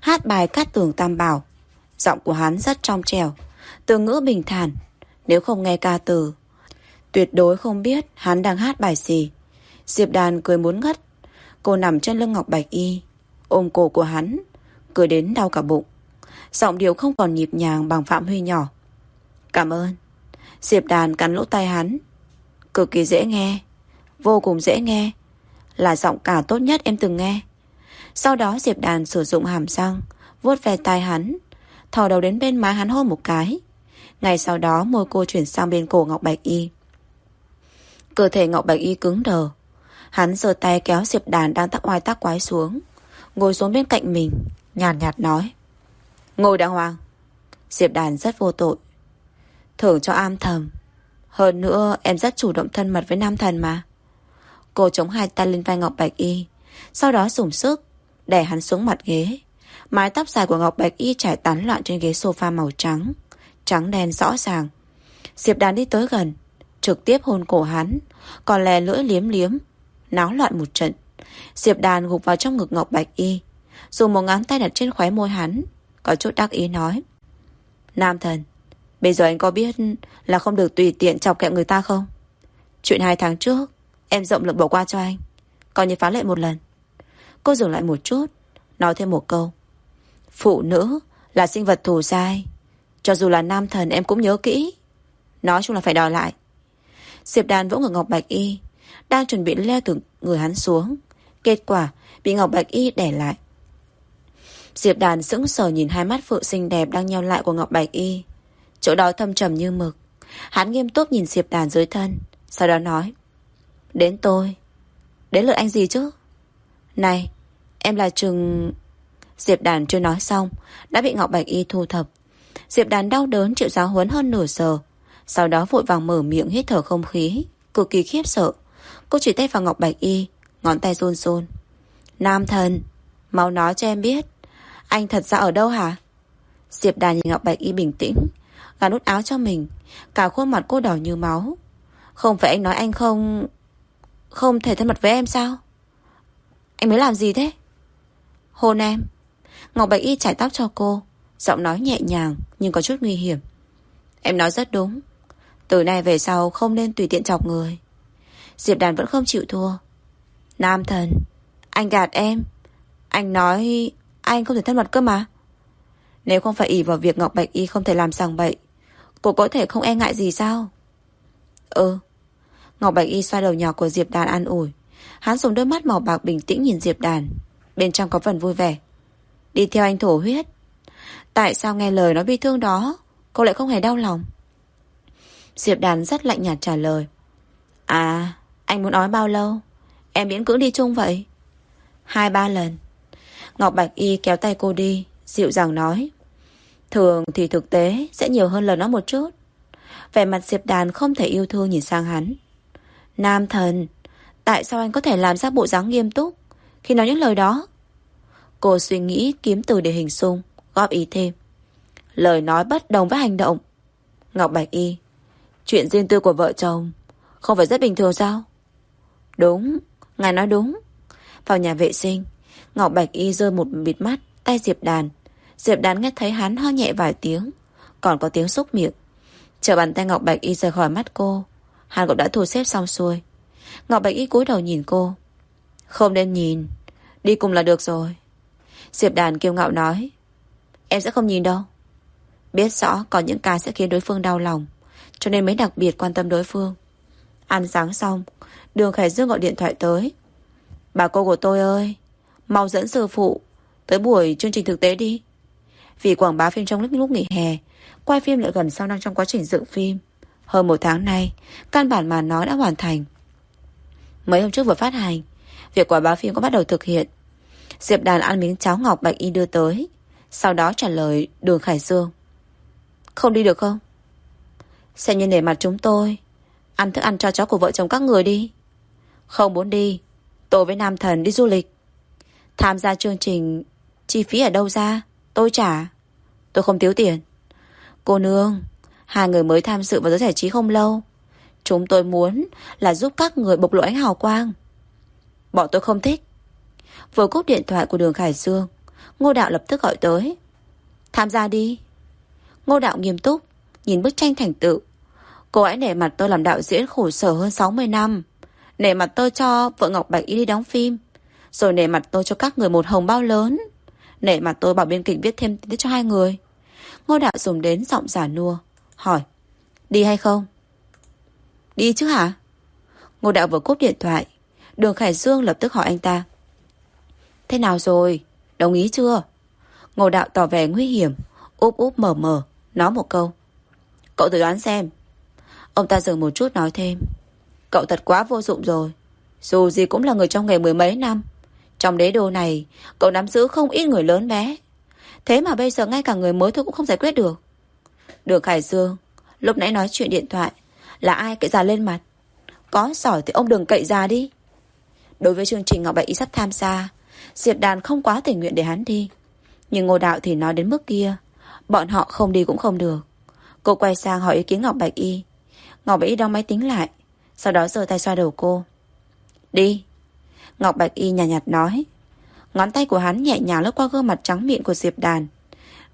Hát bài cát tường tam bảo. Giọng của hắn rất trong trèo Từ ngữ bình thản. Nếu không nghe ca từ Tuyệt đối không biết hắn đang hát bài gì. Diệp đàn cười muốn ngất. Cô nằm trên lưng Ngọc Bạch Y, Ôm cổ của hắn, Cười đến đau cả bụng. Giọng điệu không còn nhịp nhàng bằng Phạm Huy nhỏ. Cảm ơn. Diệp đàn cắn lỗ tai hắn. Cực kỳ dễ nghe, Vô cùng dễ nghe, Là giọng cả tốt nhất em từng nghe. Sau đó Diệp đàn sử dụng hàm răng, vuốt ve tai hắn, Thò đầu đến bên má hắn hôn một cái. Ngày sau đó môi cô chuyển sang bên cổ Ngọc Bạch Y. Cơ thể Ngọc Bạch Y cứng đờ. Hắn giơ tay kéo Diệp Đàn đang tắc oai tắc quái xuống Ngồi xuống bên cạnh mình Nhàn nhạt, nhạt nói Ngồi đàng hoàng. Diệp Đàn rất vô tội. Thưởng cho am thầm. Hơn nữa em rất chủ động thân mật với nam thần mà. Cô chống hai tay lên vai Ngọc Bạch Y Sau đó dùng sức Đè hắn xuống mặt ghế. Mái tóc dài của Ngọc Bạch Y trải tán loạn trên ghế sofa màu trắng Trắng đen rõ ràng. Diệp đàn đi tới gần Trực tiếp hôn cổ hắn, Còn lè lưỡi liếm liếm, Náo loạn một trận. Diệp đàn gục vào trong ngực Ngọc Bạch Y, Dùng một ngón tay đặt trên khóe môi hắn, Có chút đắc ý nói, Nam thần, Bây giờ anh có biết là không được tùy tiện chọc kẹo người ta không? Chuyện hai tháng trước, Em rộng lượng bỏ qua cho anh, Coi như phá lệ một lần. Cô dừng lại một chút, Nói thêm một câu, Phụ nữ là sinh vật thù dai Cho dù là nam thần em cũng nhớ kỹ, Nói chung là phải đòi lại. Diệp đàn vỗ ngực Ngọc Bạch Y, Đang chuẩn bị leo từ người hắn xuống. Kết quả, bị Ngọc Bạch Y đẻ lại. Diệp đàn sững sờ nhìn hai mắt phụ xinh đẹp đang nheo lại của Ngọc Bạch Y. Chỗ đó thâm trầm như mực. Hắn nghiêm túc nhìn Diệp đàn dưới thân, Sau đó nói, Đến tôi. Đến lượt anh gì chứ? Này, Em là Trừng Diệp đàn chưa nói xong, Đã bị Ngọc Bạch Y thu thập. Diệp đàn đau đớn chịu giáo huấn hơn nửa giờ sau đó vội vàng mở miệng hít thở không khí, Cực kỳ khiếp sợ. Cô chỉ tay vào Ngọc Bạch Y, Ngón tay run run. Nam thần, Mau nói cho em biết, Anh thật ra ở đâu hả? Diệp Đà nhìn Ngọc Bạch Y bình tĩnh, Gắn nút áo cho mình, Cả khuôn mặt cô đỏ như máu. Không phải anh nói anh không Không thể thân mật với em sao? Anh mới làm gì thế? Hôn em. Ngọc Bạch Y chải tóc cho cô, Giọng nói nhẹ nhàng nhưng có chút nguy hiểm. Em nói rất đúng. Từ nay về sau không nên tùy tiện chọc người. Diệp Đàn vẫn không chịu thua. Nam thần, Anh gạt em. Anh nói anh không thể thân mật cơ mà. Nếu không phải ỉ vào việc Ngọc Bạch Y không thể làm sàng bậy, Cô có thể không e ngại gì sao? Ừ. Ngọc Bạch Y xoa đầu nhỏ của Diệp Đàn an ủi. Hắn dùng đôi mắt màu bạc bình tĩnh nhìn Diệp Đàn. Bên trong có phần vui vẻ. Đi theo anh thổ huyết. Tại sao nghe lời nói bi thương đó, Cô lại không hề đau lòng? Diệp Đàn rất lạnh nhạt trả lời. À Anh muốn nói bao lâu? Em miễn cưỡng đi chung vậy. Hai ba lần. Ngọc Bạch Y kéo tay cô đi, Dịu dàng nói. Thường thì thực tế sẽ nhiều hơn lần đó một chút. Vẻ mặt Diệp Đàn không thể yêu thương nhìn sang hắn. Nam thần, Tại sao anh có thể làm ra bộ dáng nghiêm túc Khi nói những lời đó? Cô suy nghĩ kiếm từ để hình dung, Góp ý thêm. Lời nói bất đồng với hành động. Ngọc Bạch Y Chuyện riêng tư của vợ chồng, Không phải rất bình thường sao? Đúng, Ngài nói đúng. Vào nhà vệ sinh, Ngọc Bạch Y rơi một bịt mắt, Tay Diệp Đàn. Diệp Đàn nghe thấy hắn ho nhẹ vài tiếng, Còn có tiếng xúc miệng. Chờ bàn tay Ngọc Bạch Y rời khỏi mắt cô, Hắn cũng đã thu xếp xong xuôi. Ngọc Bạch Y cúi đầu nhìn cô. Không nên nhìn, Đi cùng là được rồi. Diệp Đàn kiêu ngạo nói, Em sẽ không nhìn đâu. Biết rõ có những ca sẽ khiến đối phương đau lòng. Cho nên mới đặc biệt quan tâm đối phương. Ăn sáng xong Đường Khải Dương gọi điện thoại tới. Bà cô của tôi ơi Mau dẫn sư phụ Tới buổi chương trình thực tế đi. Vì quảng bá phim trong lúc, lúc nghỉ hè Quay phim lại gần sau đang trong quá trình dựng phim. Hơn một tháng nay Căn bản mà nói đã hoàn thành. Mấy hôm trước vừa phát hành Việc quảng bá phim cũng bắt đầu thực hiện. Diệp Đàn ăn miếng cháo ngọc bạch y đưa tới Sau đó trả lời đường Khải Dương. Không đi được không? Xem như nể mặt chúng tôi. Ăn thức ăn cho chó của vợ chồng các người đi. Không muốn đi, Tôi với Nam Thần đi du lịch. Tham gia chương trình, Chi phí ở đâu ra? Tôi trả. Tôi không thiếu tiền. Cô nương, Hai người mới tham dự vào giới giải trí không lâu. Chúng tôi muốn là giúp các người bộc lộ ánh hào quang. Bọn tôi không thích. Vừa cúp điện thoại của đường Khải Dương, Ngô Đạo lập tức gọi tới. Tham gia đi. Ngô Đạo nghiêm túc. Nhìn bức tranh thành tựu. Cô ấy nể mặt tôi làm đạo diễn khổ sở hơn 60 năm. Nể mặt tôi cho vợ Ngọc Bạch Y đi đóng phim. Rồi nể mặt tôi cho các người một hồng bao lớn. Nể mặt tôi bảo biên kịch viết thêm tiết cho hai người. Ngô Đạo dùng đến giọng giả nua, Hỏi, Đi hay không? Đi chứ hả? Ngô Đạo vừa cúp điện thoại, Đường Khải Dương lập tức hỏi anh ta, Thế nào rồi? Đồng ý chưa? Ngô đạo tỏ vẻ nguy hiểm, Úp úp mở mở, Nói một câu Cậu thử đoán xem. Ông ta dừng một chút nói thêm. Cậu thật quá vô dụng rồi. Dù gì cũng là người trong nghề mười mấy năm. Trong đế đô này Cậu nắm giữ không ít người lớn bé. Thế mà bây giờ ngay cả người mới thôi cũng không giải quyết được. Đường Khải Dương Lúc nãy nói chuyện điện thoại Là ai cậy già lên mặt? Có giỏi thì ông đừng cậy già đi. Đối với chương trình Ngọc Bạch Y sắp tham gia, Diệp Đàn không quá tình nguyện để hắn đi. Nhưng Ngô Đạo thì nói đến mức kia, bọn họ không đi cũng không được. Cô quay sang hỏi ý kiến Ngọc Bạch Y. Ngọc Bạch Y đóng máy tính lại, sau đó giơ tay xoa đầu cô. Đi. Ngọc Bạch Y nhạt nhạt nói. Ngón tay của hắn nhẹ nhàng lướt qua gương mặt trắng miệng của Diệp Đàn.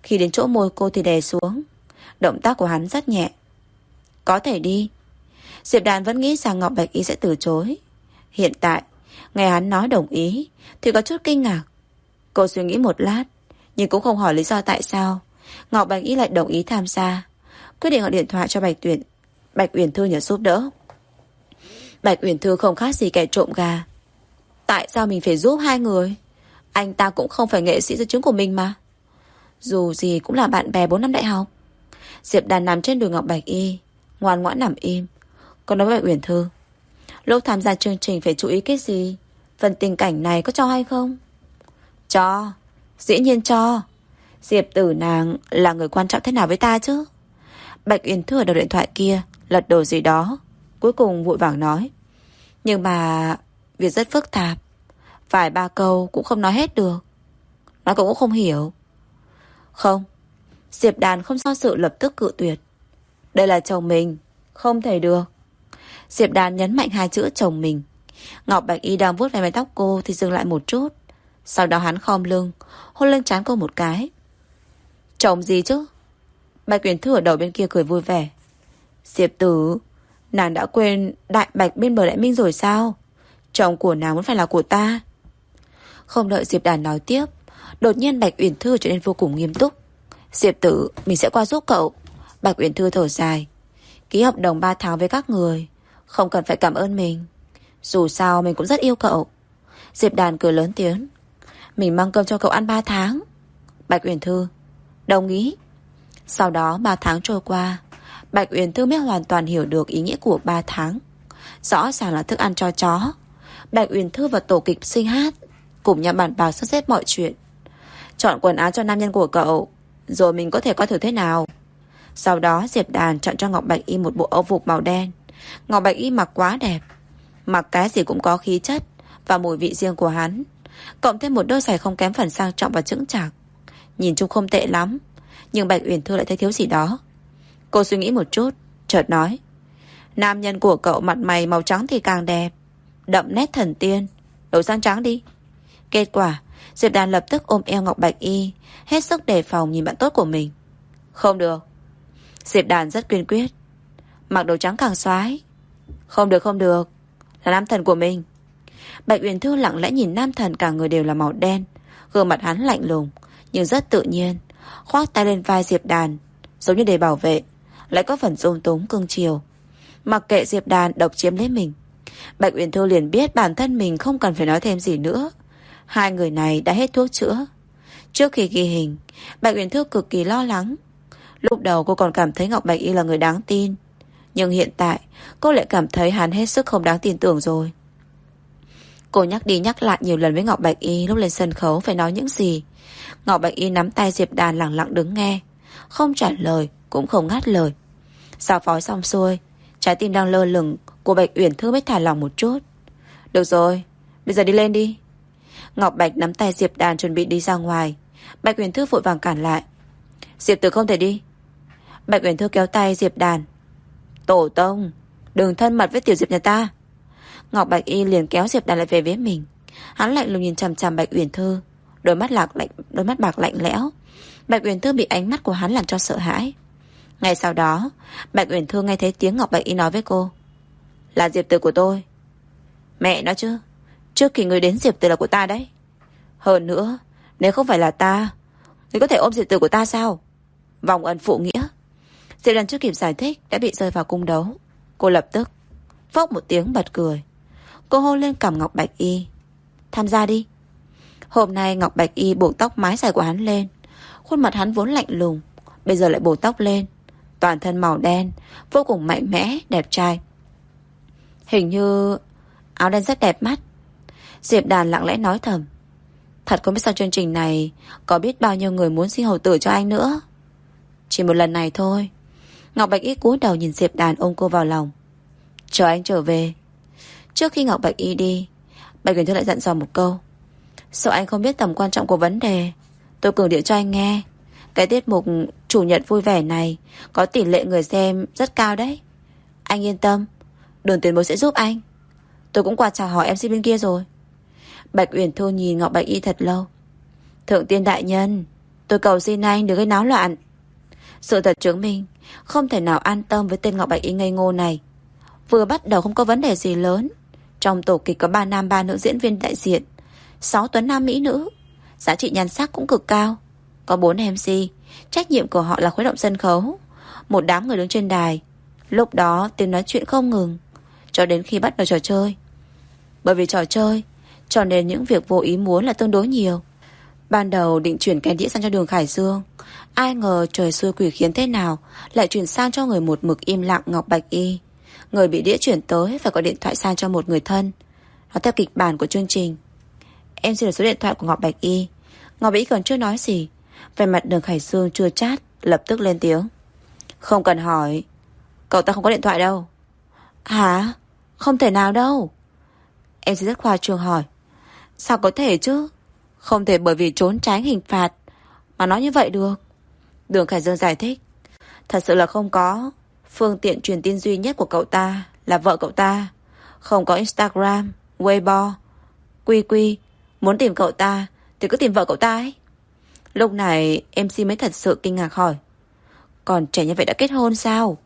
Khi đến chỗ môi cô thì đè xuống. Động tác của hắn rất nhẹ. Có thể đi. Diệp Đàn vẫn nghĩ rằng Ngọc Bạch Y sẽ từ chối. Hiện tại, nghe hắn nói đồng ý, thì có chút kinh ngạc. Cô suy nghĩ một lát, nhưng cũng không hỏi lý do tại sao. Ngọc Bạch Y lại đồng ý tham gia. Quyết định gọi điện thoại cho Bạch Tuyển. Bạch Uyển Thư nhờ giúp đỡ. Bạch Uyển Thư không khác gì kẻ trộm gà. Tại sao mình phải giúp hai người? Anh ta cũng không phải nghệ sĩ dự chứng của mình mà. Dù gì cũng là bạn bè 4 năm đại học. Diệp Đàn nằm trên đường Ngọc Bạch Y, ngoan ngoãn nằm im. Còn nói với Uyển Thư, lúc tham gia chương trình phải chú ý cái gì? Phần tình cảnh này có cho hay không? Cho, dĩ nhiên cho. Diệp tử nàng là người quan trọng thế nào với ta chứ? Bạch Uyển Thư ở đầu điện thoại kia, lật đồ gì đó. Cuối cùng vội vàng nói. Nhưng mà việc rất phức tạp. Vài ba câu cũng không nói hết được. Nói cũng không hiểu. Không. Diệp Đàn không do sự lập tức cự tuyệt. Đây là chồng mình. Không thể được. Diệp Đàn nhấn mạnh hai chữ chồng mình. Ngọc Bạch Y đang vuốt về mái tóc cô thì dừng lại một chút. Sau đó hắn khom lưng, hôn lên trán cô một cái. Chồng gì chứ? Bạch Uyển Thư ở đầu bên kia cười vui vẻ. Diệp Tử, nàng đã quên đại bạch bên bờ đại minh rồi sao? Chồng của nàng muốn phải là của ta. Không đợi Diệp Đàn nói tiếp, đột nhiên Bạch Uyển Thư trở nên vô cùng nghiêm túc. Diệp Tử, mình sẽ qua giúp cậu. Bạch Uyển Thư thở dài. Ký hợp đồng 3 tháng với các người. Không cần phải cảm ơn mình. Dù sao mình cũng rất yêu cậu. Diệp Đàn cười lớn tiếng. Mình mang cơm cho cậu ăn 3 tháng. Bạch Uyển Thư. Đồng ý. Sau đó 3 tháng trôi qua. Bạch Uyển Thư mới hoàn toàn hiểu được ý nghĩa của 3 tháng. Rõ ràng là thức ăn cho chó. Bạch Uyển Thư và tổ kịch sinh hát cùng nhau bàn bạc sắp xếp mọi chuyện. Chọn quần áo cho nam nhân của cậu, rồi mình có thể coi thử thế nào. Sau đó Diệp Đàn chọn cho Ngọc Bạch Y một bộ âu phục màu đen. Ngọc Bạch Y mặc quá đẹp. Mặc cái gì cũng có khí chất và mùi vị riêng của hắn. Cộng thêm một đôi giày không kém phần sang trọng và chững chạc. Nhìn chung không tệ lắm. Nhưng Bạch Uyển Thư lại thấy thiếu gì đó. Cô suy nghĩ một chút, chợt nói. Nam nhân của cậu mặt mày màu trắng thì càng đẹp. Đậm nét thần tiên. Đổi sang trắng đi. Kết quả, Diệp Đàn lập tức ôm eo Ngọc Bạch Y, hết sức đề phòng nhìn bạn tốt của mình. Không được. Diệp Đàn rất kiên quyết. Mặc đồ trắng càng xoái. Không được không được. Là nam thần của mình. Bạch Uyển Thư lặng lẽ nhìn nam thần cả người đều là màu đen. Gương mặt hắn lạnh lùng, nhưng rất tự nhiên. Khoác tay lên vai Diệp Đàn, giống như để bảo vệ. Lại có phần dung túng cương chiều. Mặc kệ Diệp Đàn độc chiếm lấy mình. Bạch Uyển Thư liền biết bản thân mình không cần phải nói thêm gì nữa. Hai người này đã hết thuốc chữa. Trước khi ghi hình, Bạch Uyển Thư cực kỳ lo lắng. Lúc đầu cô còn cảm thấy Ngọc Bạch Y là người đáng tin. Nhưng hiện tại, cô lại cảm thấy hắn hết sức không đáng tin tưởng rồi. Cô nhắc đi nhắc lại nhiều lần với Ngọc Bạch Y lúc lên sân khấu phải nói những gì. Ngọc Bạch Y nắm tay Diệp Đàn lặng lặng đứng nghe. Không trả lời, cũng không ngắt lời. Sao phói xong xuôi, trái tim đang lơ lửng của Bạch Uyển Thư mới thả lòng một chút. Được rồi, bây giờ đi lên đi. Ngọc Bạch nắm tay Diệp Đàn chuẩn bị đi ra ngoài. Bạch Uyển Thư vội vàng cản lại. Diệp Tử không thể đi. Bạch Uyển Thư kéo tay Diệp Đàn. Tổ tông, đừng thân mật với tiểu Diệp nhà ta. Ngọc Bạch Y liền kéo Diệp Đàn lại về với mình. Hắn lạnh lùng nhìn chằm chằm Bạch Uyển Thư, đôi mắt lạc lạnh, đôi mắt bạc lạnh lẽo. Bạch Uyển Thư bị ánh mắt của hắn làm cho sợ hãi. Ngay sau đó, Bạch Uyển Thư nghe thấy tiếng Ngọc Bạch Y nói với cô. Là Diệp Từ của tôi. Mẹ nói chứ, trước khi người đến Diệp Từ là của ta đấy. Hơn nữa, nếu không phải là ta, người có thể ôm Diệp Từ của ta sao? Vòng ân phụ nghĩa. Diệp Đàn chưa kịp giải thích đã bị rơi vào cung đấu. Cô lập tức phốc một tiếng bật cười. Cô hôn lên cằm Ngọc Bạch Y. Tham gia đi. Hôm nay Ngọc Bạch Y buộc tóc mái dài của hắn lên. Khuôn mặt hắn vốn lạnh lùng. Bây giờ lại bổ tóc lên. Toàn thân màu đen. Vô cùng mạnh mẽ, đẹp trai. Hình như áo đen rất đẹp mắt. Diệp Đàn lặng lẽ nói thầm. Thật không biết sao chương trình này có biết bao nhiêu người muốn sinh hầu tử cho anh nữa. Chỉ một lần này thôi. Ngọc Bạch Y cúi đầu nhìn Diệp Đàn ôm cô vào lòng. Chờ anh trở về. Trước khi Ngọc Bạch Y đi, Bạch Uyển Thư lại dặn dò một câu. Sợ anh không biết tầm quan trọng của vấn đề. Tôi cường điệu cho anh nghe. Cái tiết mục chủ nhật vui vẻ này Có tỷ lệ người xem rất cao đấy. Anh yên tâm Đường tuyển bối sẽ giúp anh. Tôi cũng qua chào hỏi MC bên kia rồi. Bạch Uyển Thu nhìn Ngọc Bạch Y thật lâu. Thượng tiên đại nhân Tôi cầu xin anh đừng gây náo loạn. Sự thật chứng minh Không thể nào an tâm với tên Ngọc Bạch Y ngây ngô này. Vừa bắt đầu không có vấn đề gì lớn. Trong tổ kịch có 3 nam 3 nữ diễn viên đại diện. 6 tuấn nam mỹ nữ. Giá trị nhan sắc cũng cực cao. Có 4 MC Trách nhiệm của họ là khuấy động sân khấu. Một đám người đứng trên đài. Lúc đó, tiếng nói chuyện không ngừng. Cho đến khi bắt đầu trò chơi. Bởi vì trò chơi, Cho nên những việc vô ý muốn là tương đối nhiều. Ban đầu định chuyển cái đĩa sang cho đường Khải Dương. Ai ngờ trời xui quỷ khiến thế nào, Lại chuyển sang cho người một mực im lặng Ngọc Bạch Y. Người bị đĩa chuyển tới Phải gọi điện thoại sang cho một người thân. Nó theo kịch bản của chương trình. Em xin được số điện thoại của Ngọc Bạch Y. Ngọc Bạch Y còn chưa nói gì. Về mặt đường Khải Dương chưa chát Lập tức lên tiếng. Không cần hỏi. Cậu ta không có điện thoại đâu. Hả? Không thể nào đâu. Em sẽ rất khoa trường hỏi. Sao có thể chứ? Không thể bởi vì trốn tránh hình phạt Mà nói như vậy được. Đường Khải Dương giải thích. Thật sự là không có. Phương tiện truyền tin duy nhất của cậu ta Là vợ cậu ta. Không có Instagram, Weibo Quy quy Muốn tìm cậu ta Thì cứ tìm vợ cậu ta ấy. Lúc này MC mới thật sự kinh ngạc hỏi Còn trẻ như vậy đã kết hôn sao?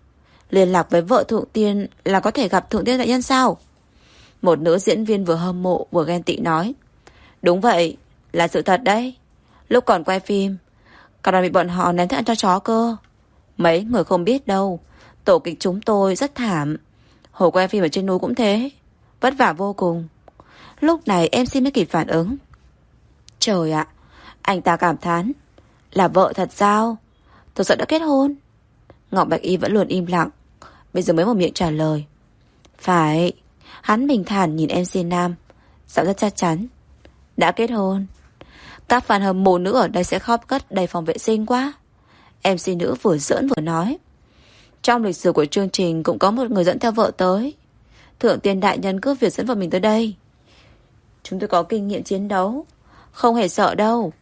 Liên lạc với vợ thượng tiên Là có thể gặp thượng tiên đại nhân sao? Một nữ diễn viên vừa hâm mộ Vừa ghen tị nói Đúng vậy là sự thật đấy. Lúc còn quay phim Còn bị bọn họ ném thức ăn cho chó cơ. Mấy người không biết đâu Tổ kịch chúng tôi rất thảm. Hồi quay phim ở trên núi cũng thế. Vất vả vô cùng. Lúc này em xin mới kịp phản ứng. Trời ạ, Anh ta cảm thán, Là vợ thật sao? Tôi sợ đã kết hôn. Ngọc Bạch Y vẫn luôn im lặng, Bây giờ mới một miệng trả lời. Phải, Hắn bình thản nhìn em xin nam, Giọng rất chắc chắn. Đã kết hôn, Các fan hâm mộ nữ ở đây sẽ khóc cất đầy phòng vệ sinh quá. Em xin nữ vừa giỡn vừa nói. Trong lịch sử của chương trình Cũng có một người dẫn theo vợ tới. Thượng tiên đại nhân cứ việc dẫn vợ mình tới đây. Chúng tôi có kinh nghiệm chiến đấu. Không hề sợ đâu.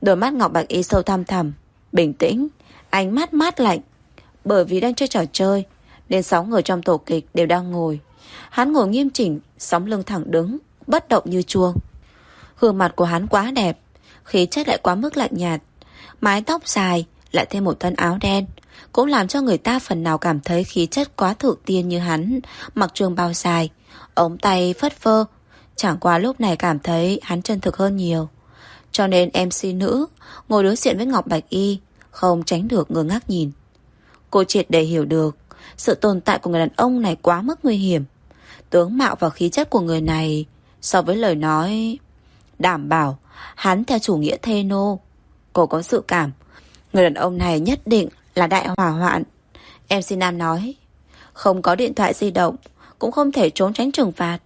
Đôi mắt Ngọc Bạch Y sâu thăm thầm Bình tĩnh, Ánh mắt mát lạnh. Bởi vì đang chơi trò chơi, Nên sáu người trong tổ kịch đều đang ngồi. Hắn ngồi nghiêm chỉnh, Sóng lưng thẳng đứng, Bất động như chuông Gương mặt của hắn quá đẹp, Khí chất lại quá mức lạnh nhạt. Mái tóc dài, Lại thêm một thân áo đen. Cũng làm cho người ta phần nào cảm thấy khí chất quá thượng tiên như hắn. Mặc trường bao dài, Ống tay phất phơ, Chẳng qua lúc này cảm thấy hắn chân thực hơn nhiều. Cho nên MC nữ, Ngồi đối diện với Ngọc Bạch Y, Không tránh được ngơ ngác nhìn. Cô triệt để hiểu được, Sự tồn tại của người đàn ông này quá mức nguy hiểm. Tướng mạo và khí chất của người này, So với lời nói, Đảm bảo Hắn theo chủ nghĩa thê nô. Cô có sự cảm, Người đàn ông này nhất định là đại hỏa hoạn. MC Nam nói, Không có điện thoại di động, Cũng không thể trốn tránh trừng phạt.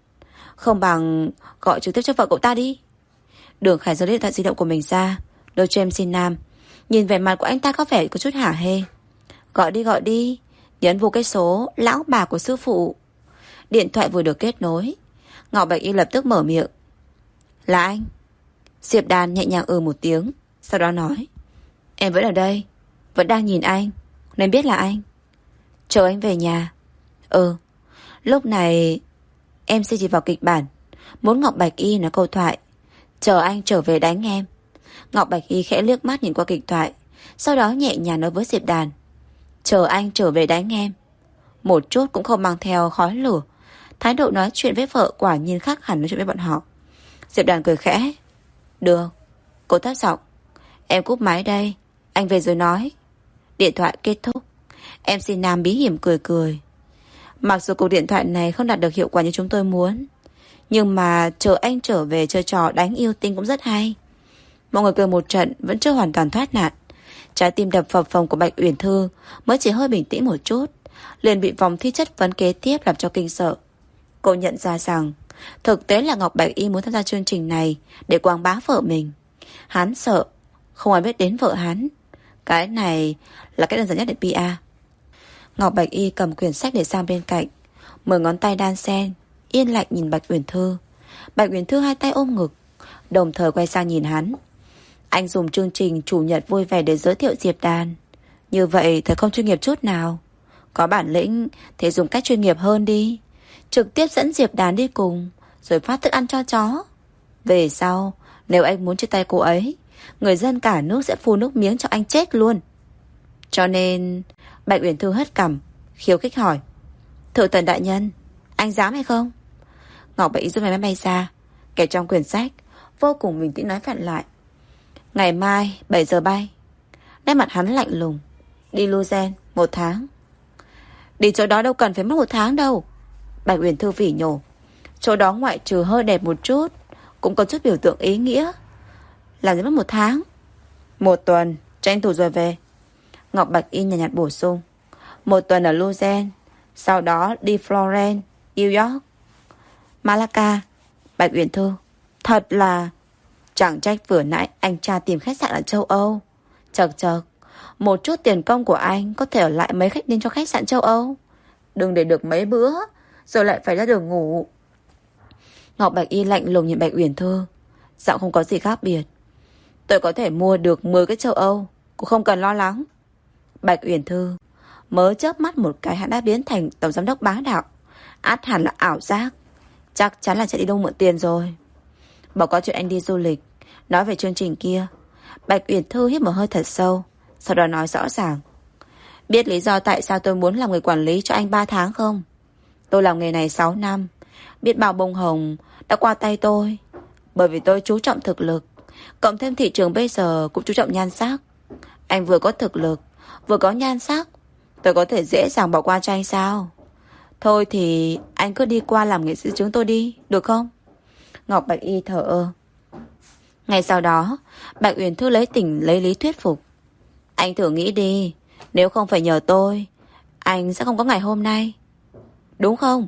Không bằng gọi trực tiếp cho vợ cậu ta đi. Đường Khải giơ điện thoại di động của mình ra Đưa cho em xin nam. Nhìn vẻ mặt của anh ta có vẻ có chút hả hê. Gọi đi gọi đi, Nhấn vô cái số lão bà của sư phụ. Điện thoại vừa được kết nối Ngọc Bạch Y lập tức mở miệng. Là anh. Diệp Đàn nhẹ nhàng ừ một tiếng, Sau đó nói, Em vẫn ở đây. Vẫn đang nhìn anh. Nên biết là anh. Chờ anh về nhà. Ừ. Lúc này, Em sẽ chỉ vào kịch bản. Muốn Ngọc Bạch Y nói câu thoại. Chờ anh trở về đánh em. Ngọc Bạch Y khẽ liếc mắt nhìn qua kịch thoại. Sau đó nhẹ nhàng nói với Diệp Đàn. Chờ anh trở về đánh em. Một chút cũng không mang theo khói lửa. Thái độ nói chuyện với vợ quả nhiên khác hẳn nói chuyện với bọn họ. Diệp Đàn cười khẽ. Được. Cô thấp giọng. Em cúp máy đây. Anh về rồi nói. Điện thoại kết thúc. Em Nam bí hiểm cười cười. Mặc dù cuộc điện thoại này không đạt được hiệu quả như chúng tôi muốn, Nhưng mà chờ anh trở về chơi trò đánh yêu tinh cũng rất hay. Mọi người cười một trận, Vẫn chưa hoàn toàn thoát nạn. Trái tim đập phập phồng của Bạch Uyển Thư Mới chỉ hơi bình tĩnh một chút, liền bị vòng thi chất vấn kế tiếp làm cho kinh sợ. Cô nhận ra rằng, Thực tế là Ngọc Bạch Y muốn tham gia chương trình này Để quảng bá vợ mình. Hắn sợ, Không ai biết đến vợ hắn. Cái này là cách đơn giản nhất để PR Ngọc Bạch Y cầm quyển sách để sang bên cạnh, mở ngón tay đan sen Yên lạnh nhìn Bạch Uyển Thư. Bạch Uyển Thư hai tay ôm ngực, Đồng thời quay sang nhìn hắn. Anh dùng chương trình chủ nhật vui vẻ để giới thiệu Diệp Đàn Như vậy thật không chuyên nghiệp chút nào? Có bản lĩnh, Thì dùng cách chuyên nghiệp hơn đi. Trực tiếp dẫn Diệp Đàn đi cùng, Rồi phát thức ăn cho chó. Về sau, Nếu anh muốn chia tay cô ấy, Người dân cả nước sẽ phun nước miếng cho anh chết luôn. Cho nên, Bạch Uyển Thư hất cằm, Khiêu khích hỏi, Thượng tần đại nhân, Anh dám hay không? Ngọc Bạch rút máy bay ra Kể trong quyển sách Vô cùng bình tĩnh nói phản lại, Ngày mai 7 giờ bay. Nét mặt hắn lạnh lùng, Đi Luzen, một tháng. Đi chỗ đó đâu cần phải mất một tháng đâu. Bạch Uyển Thư vỉ nhổ, Chỗ đó ngoại trừ hơi đẹp một chút, Cũng có chút biểu tượng ý nghĩa. Làm gì mất một tháng? Một tuần, tranh thủ rồi về. Ngọc Bạch Y nhạt nhạt bổ sung. Một tuần ở Luzen Sau đó đi Florence, New York Malacca. Bạch Uyển Thư Thật là Chẳng trách vừa nãy anh cha tìm khách sạn ở châu Âu. Chật chật Một chút tiền công của anh Có thể ở lại mấy khách đến cho khách sạn châu Âu. Đừng để được mấy bữa Rồi lại phải ra đường ngủ. Ngọc Bạch Y lạnh lùng nhìn Bạch Uyển Thư. Dạo không có gì khác biệt. Tôi có thể mua được 10 cái châu Âu Cũng không cần lo lắng. Bạch Uyển Thư Mới chớp mắt một cái hắn đã biến thành tổng giám đốc bá đạo. Át hẳn là ảo giác. Chắc chắn là chạy đi đâu mượn tiền rồi. Bỏ có chuyện anh đi du lịch, Nói về chương trình kia. Bạch Uyển Thư hít một hơi thật sâu, Sau đó nói rõ ràng. Biết lý do tại sao tôi muốn làm người quản lý cho anh 3 tháng không? Tôi làm nghề này 6 năm, Biết bao bông hồng Đã qua tay tôi. Bởi vì tôi chú trọng thực lực, Cộng thêm thị trường bây giờ cũng chú trọng nhan sắc. Anh vừa có thực lực Vừa có nhan sắc, Tôi có thể dễ dàng bỏ qua cho anh sao? Thôi thì anh cứ đi qua làm nghệ sĩ chúng tôi đi, Được không? Ngọc Bạch Y thở ơ. Ngày sau đó, Bạch Uyển Thư lấy tỉnh lấy lý thuyết phục. Anh thử nghĩ đi, Nếu không phải nhờ tôi, Anh sẽ không có ngày hôm nay. Đúng không?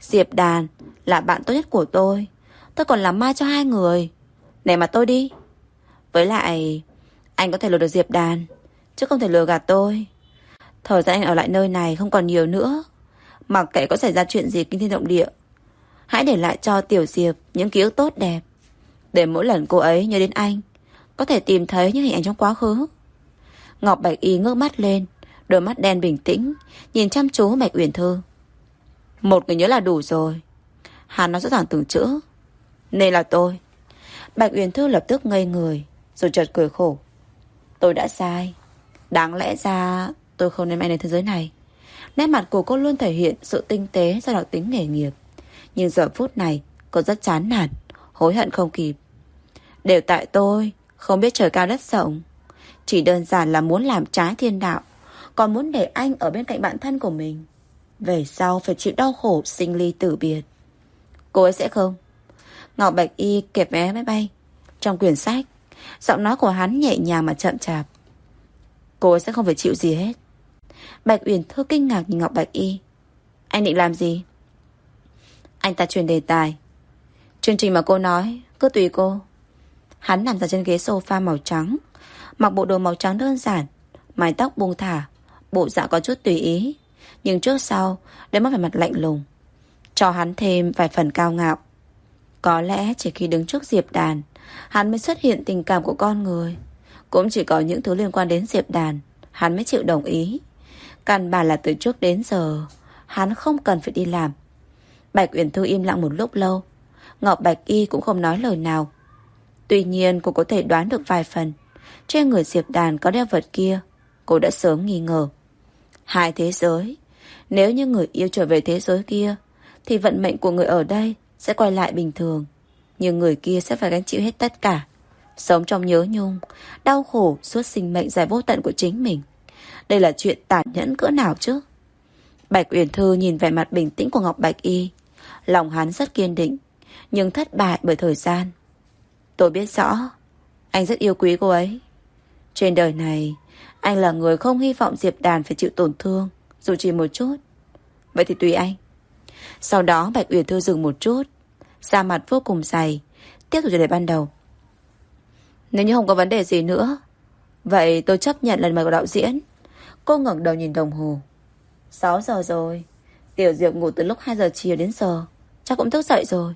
Diệp Đàn là bạn tốt nhất của tôi Tôi còn làm mai cho hai người. Này mà tôi đi. Với lại, Anh có thể lột được Diệp Đàn. Chứ không thể lừa gạt tôi. Thời gian anh ở lại nơi này không còn nhiều nữa. Mặc kệ có xảy ra chuyện gì kinh thiên động địa, Hãy để lại cho Tiểu Diệp Những ký ức tốt đẹp. Để mỗi lần cô ấy nhớ đến anh, Có thể tìm thấy những hình ảnh trong quá khứ. Ngọc Bạch Y ngước mắt lên, Đôi mắt đen bình tĩnh, Nhìn chăm chú Bạch Uyển Thư. Một người nhớ là đủ rồi. Hắn nói rõ ràng từng chữ. Nên là tôi. Bạch Uyển Thư lập tức ngây người, Rồi chợt cười khổ. Tôi đã sai. Đáng lẽ ra tôi không nên mang đến thế giới này Nét mặt của cô luôn thể hiện sự tinh tế do đặc tính nghề nghiệp. Nhưng giờ phút này, cô rất chán nản, hối hận không kịp. Đều tại tôi, không biết trời cao đất rộng. Chỉ đơn giản là muốn làm trái thiên đạo, còn muốn để anh ở bên cạnh bạn thân của mình. Về sau phải chịu đau khổ sinh ly tử biệt. Cô ấy sẽ không. Ngọc Bạch Y kẹp vé máy bay. Trong quyển sách, giọng nói của hắn nhẹ nhàng mà chậm chạp. Cô sẽ không phải chịu gì hết. Bạch Uyển thơ kinh ngạc nhìn Ngọc Bạch Y. Anh định làm gì? Anh ta chuyển đề tài. Chương trình mà cô nói, cứ tùy cô. Hắn nằm ra trên ghế sofa màu trắng, mặc bộ đồ màu trắng đơn giản, mái tóc buông thả, bộ dạng có chút tùy ý. Nhưng trước sau, đôi mất vẻ mặt lạnh lùng. Cho hắn thêm vài phần cao ngạo. Có lẽ chỉ khi đứng trước Diệp Đàn, hắn mới xuất hiện tình cảm của con người. Cũng chỉ có những thứ liên quan đến Diệp Đàn, hắn mới chịu đồng ý. Căn bản là từ trước đến giờ Hắn không cần phải đi làm. Bạch Uyển Thư im lặng một lúc lâu. Ngọc Bạch Y cũng không nói lời nào. Tuy nhiên cô có thể đoán được vài phần. Trên người Diệp Đàn có đeo vật kia Cô đã sớm nghi ngờ. Hai thế giới Nếu như người yêu trở về thế giới kia Thì vận mệnh của người ở đây Sẽ quay lại bình thường. Nhưng người kia sẽ phải gánh chịu hết tất cả. Sống trong nhớ nhung Đau khổ suốt sinh mệnh dài vô tận của chính mình đây là chuyện tàn nhẫn cỡ nào chứ? Bạch Uyển Thư nhìn vẻ mặt bình tĩnh của Ngọc Bạch Y. Lòng hắn rất kiên định, nhưng thất bại bởi thời gian. Tôi biết rõ, anh rất yêu quý cô ấy. Trên đời này, anh là người không hy vọng Diệp Đàn phải chịu tổn thương, dù chỉ một chút. Vậy thì tùy anh. Sau đó Bạch Uyển Thư dừng một chút, da mặt vô cùng dày, tiếp tục chủ đề ban đầu. Nếu như không có vấn đề gì nữa, vậy tôi chấp nhận lần mời của đạo diễn. Cô ngẩng đầu nhìn đồng hồ. 6 giờ rồi. Tiểu Diệp ngủ từ lúc 2 giờ chiều đến giờ. Chắc cũng thức dậy rồi.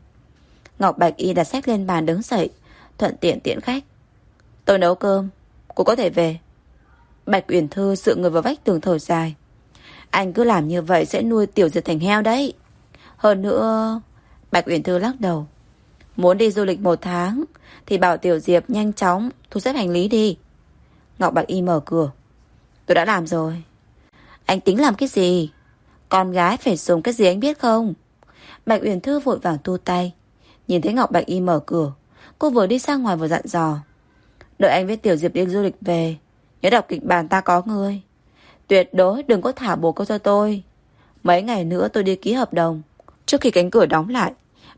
Ngọc Bạch Y đặt sách lên bàn đứng dậy Thuận tiện tiễn khách. Tôi nấu cơm Cô có thể về. Bạch Uyển Thư sự người vào vách tường thở dài. Anh cứ làm như vậy sẽ nuôi tiểu Diệp thành heo đấy. Hơn nữa Bạch Uyển Thư lắc đầu. Muốn đi du lịch một tháng, Thì bảo Tiểu Diệp nhanh chóng Thu xếp hành lý đi. Ngọc Bạch Y mở cửa. Tôi đã làm rồi. Anh tính làm cái gì? Con gái phải dùng cái gì anh biết không? Bạch Uyển Thư vội vàng tu tay. Nhìn thấy Ngọc Bạch Y mở cửa, Cô vừa đi ra ngoài vừa dặn dò. Đợi anh với Tiểu Diệp đi du lịch về, Nhớ đọc kịch bản ta có người Tuyệt đối đừng có thả bồ câu cho tôi. Mấy ngày nữa tôi đi ký hợp đồng, Trước khi cánh cửa đóng lại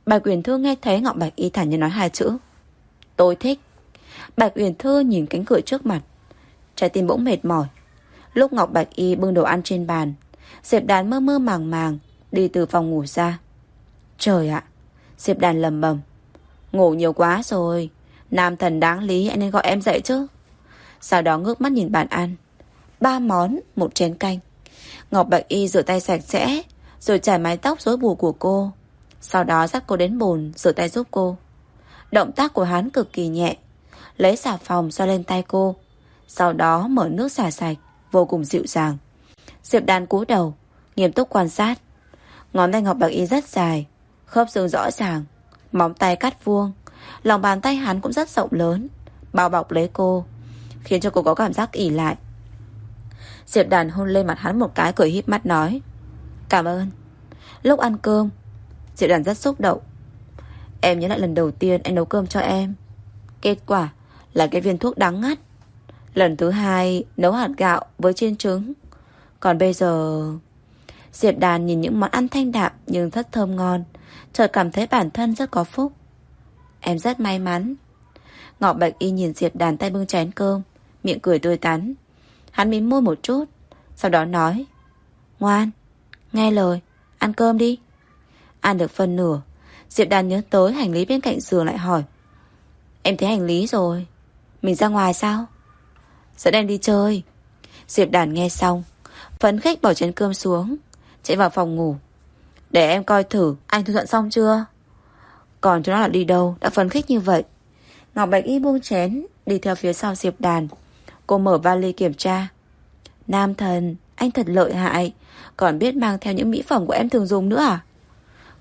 Bạch Uyển Thư nghe thấy Ngọc Bạch Y thản nhiên nói hai chữ. Tôi thích. Bạch Uyển Thư nhìn cánh cửa trước mặt. Trái tim bỗng mệt mỏi. Lúc Ngọc Bạch Y bưng đồ ăn trên bàn Diệp đàn mơ mơ màng màng Đi từ phòng ngủ ra. Trời ạ Diệp đàn lầm bầm. Ngủ nhiều quá rồi Nam thần đáng lý anh nên gọi em dậy chứ. Sau đó ngước mắt nhìn bàn ăn. Ba món, một chén canh. Ngọc Bạch Y rửa tay sạch sẽ Rồi trải mái tóc rối bù của cô. Sau đó dắt cô đến bồn, Rửa tay giúp cô. Động tác của hắn cực kỳ nhẹ. Lấy xà phòng xoa lên tay cô. Sau đó mở nước xả sạch, Vô cùng dịu dàng. Diệp đàn cúi đầu, Nghiêm túc quan sát. Ngón tay Ngọc bạc Y rất dài, Khớp xương rõ ràng, Móng tay cắt vuông. Lòng bàn tay hắn cũng rất rộng lớn, Bao bọc lấy cô, Khiến cho cô có cảm giác ỉ lại. Diệp đàn hôn lên mặt hắn một cái, cười híp mắt nói, Cảm ơn. Lúc ăn cơm Diệp đàn rất xúc động. Em nhớ lại lần đầu tiên anh nấu cơm cho em. Kết quả là cái viên thuốc đắng ngắt. Lần thứ hai nấu hạt gạo với chiên trứng. Còn bây giờ Diệp đàn nhìn những món ăn thanh đạm Nhưng rất thơm ngon Chợt cảm thấy bản thân rất có phúc. Em rất may mắn. Ngọc Bạch Y nhìn Diệp đàn tay bưng chén cơm Miệng cười tươi tắn. Hắn mím môi một chút Sau đó nói Ngoan, nghe lời, ăn cơm đi. Ăn được phần nửa. Diệp đàn nhớ tới hành lý bên cạnh giường lại hỏi, Em thấy hành lý rồi. Mình ra ngoài sao? Dạ Dẫn em đi chơi. Diệp đàn nghe xong, Phấn khích bỏ chén cơm xuống, Chạy vào phòng ngủ. Để em coi thử, anh thu dọn xong chưa? Còn chúng nó là đi đâu, Đã phấn khích như vậy. Ngọc Bạch Y buông chén, Đi theo phía sau Diệp đàn Cô mở vali kiểm tra. Nam thần, Anh thật lợi hại, Còn biết mang theo những mỹ phẩm của em thường dùng nữa à?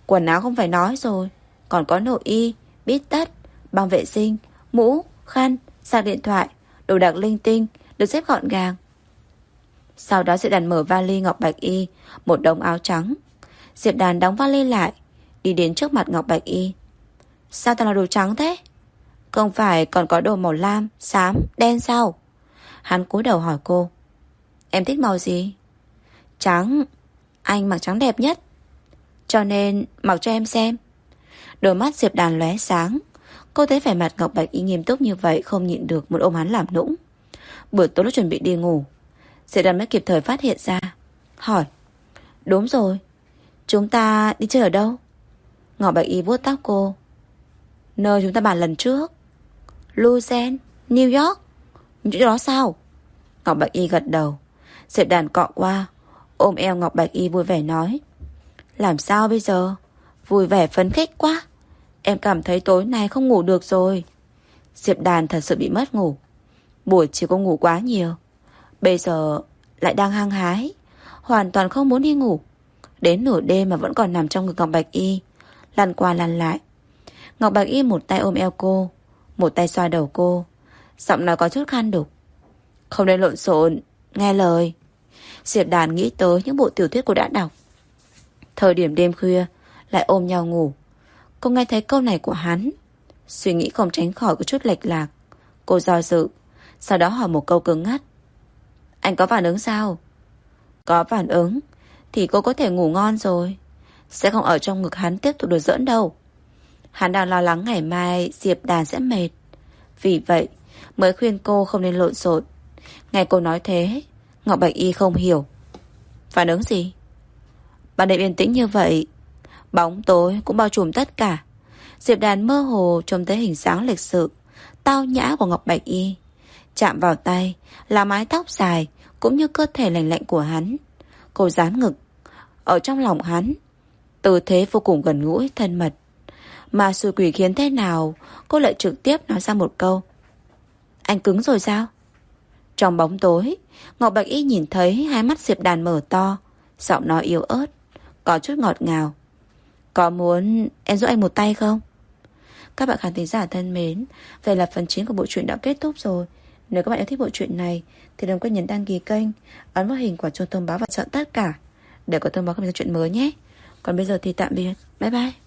Quần áo không phải nói rồi. Còn có nội y, bít tất Băng vệ sinh, mũ, khăn Sạc điện thoại, đồ đạc linh tinh Được xếp gọn gàng. Sau đó Diệp Đàn mở vali Ngọc Bạch Y Một đống áo trắng. Diệp Đàn đóng vali lại Đi đến trước mặt Ngọc Bạch Y. Sao toàn là đồ trắng thế? Không phải còn có đồ màu lam, xám, đen sao? Hắn cúi đầu hỏi cô. Em thích màu gì? Trắng. Anh mặc trắng đẹp nhất. Cho nên mặc cho em xem. Đôi mắt Diệp Đàn lóe sáng. Cô thấy vẻ mặt Ngọc Bạch Y nghiêm túc như vậy Không nhịn được một ôm hắn làm nũng. Bữa tối nó chuẩn bị đi ngủ Diệp Đàn mới kịp thời phát hiện ra. Hỏi Đúng rồi Chúng ta đi chơi ở đâu? Ngọc Bạch Y vuốt tóc cô. Nơi chúng ta bàn lần trước Lucerne, New York. Chỗ đó sao? Ngọc Bạch Y gật đầu. Diệp đàn cọ qua Ôm eo Ngọc Bạch Y vui vẻ nói làm sao bây giờ? Vui vẻ phấn khích quá. Em cảm thấy tối nay không ngủ được rồi. Diệp đàn thật sự bị mất ngủ. Buổi chiều cô ngủ quá nhiều. Bây giờ lại đang hăng hái. Hoàn toàn không muốn đi ngủ. Đến nửa đêm mà vẫn còn nằm trong ngực Ngọc Bạch Y. Lăn qua lăn lại. Ngọc Bạch Y một tay ôm eo cô, Một tay xoa đầu cô. Giọng nói có chút khăn đục. Không nên lộn xộn, Nghe lời. Diệp đàn nghĩ tới những bộ tiểu thuyết cô đã đọc. Thời điểm đêm khuya, Lại ôm nhau ngủ. Cô nghe thấy câu này của hắn. Suy nghĩ không tránh khỏi có chút lệch lạc. Cô do dự, Sau đó hỏi một câu cứng ngắt. Anh có phản ứng sao? Có phản ứng, Thì cô có thể ngủ ngon rồi. Sẽ không ở trong ngực hắn tiếp tục đùa giỡn đâu. Hắn đang lo lắng ngày mai Diệp đàn sẽ mệt. Vì vậy, mới khuyên cô không nên lộn xộn. Nghe cô nói thế, Ngọc Bạch Y không hiểu. Phản ứng gì? Ban đêm yên tĩnh như vậy Bóng tối cũng bao trùm tất cả. Diệp đàn mơ hồ trông thấy hình dáng lịch sự Tao nhã của Ngọc Bạch Y. Chạm vào tay Là mái tóc dài Cũng như cơ thể lành lạnh của hắn. Cô dán ngực Ở trong lòng hắn Tư thế vô cùng gần gũi, thân mật. Mà xui quỷ khiến thế nào Cô lại trực tiếp nói ra một câu. Anh cứng rồi sao? Trong bóng tối Ngọc Bạch Y nhìn thấy hai mắt Diệp Đàn mở to Giọng nói yếu ớt. Có chút ngọt ngào. Có muốn em giúp anh một tay không? Các bạn khán thính giả thân mến, Vậy là phần 9 của bộ truyện đã kết thúc rồi. Nếu các bạn yêu thích bộ truyện này, Thì đừng quên nhấn đăng ký kênh, Ấn vào hình quả chuông thông báo và chọn tất cả Để có thông báo khi mình chuyện mới nhé. Còn bây giờ thì tạm biệt. Bye bye.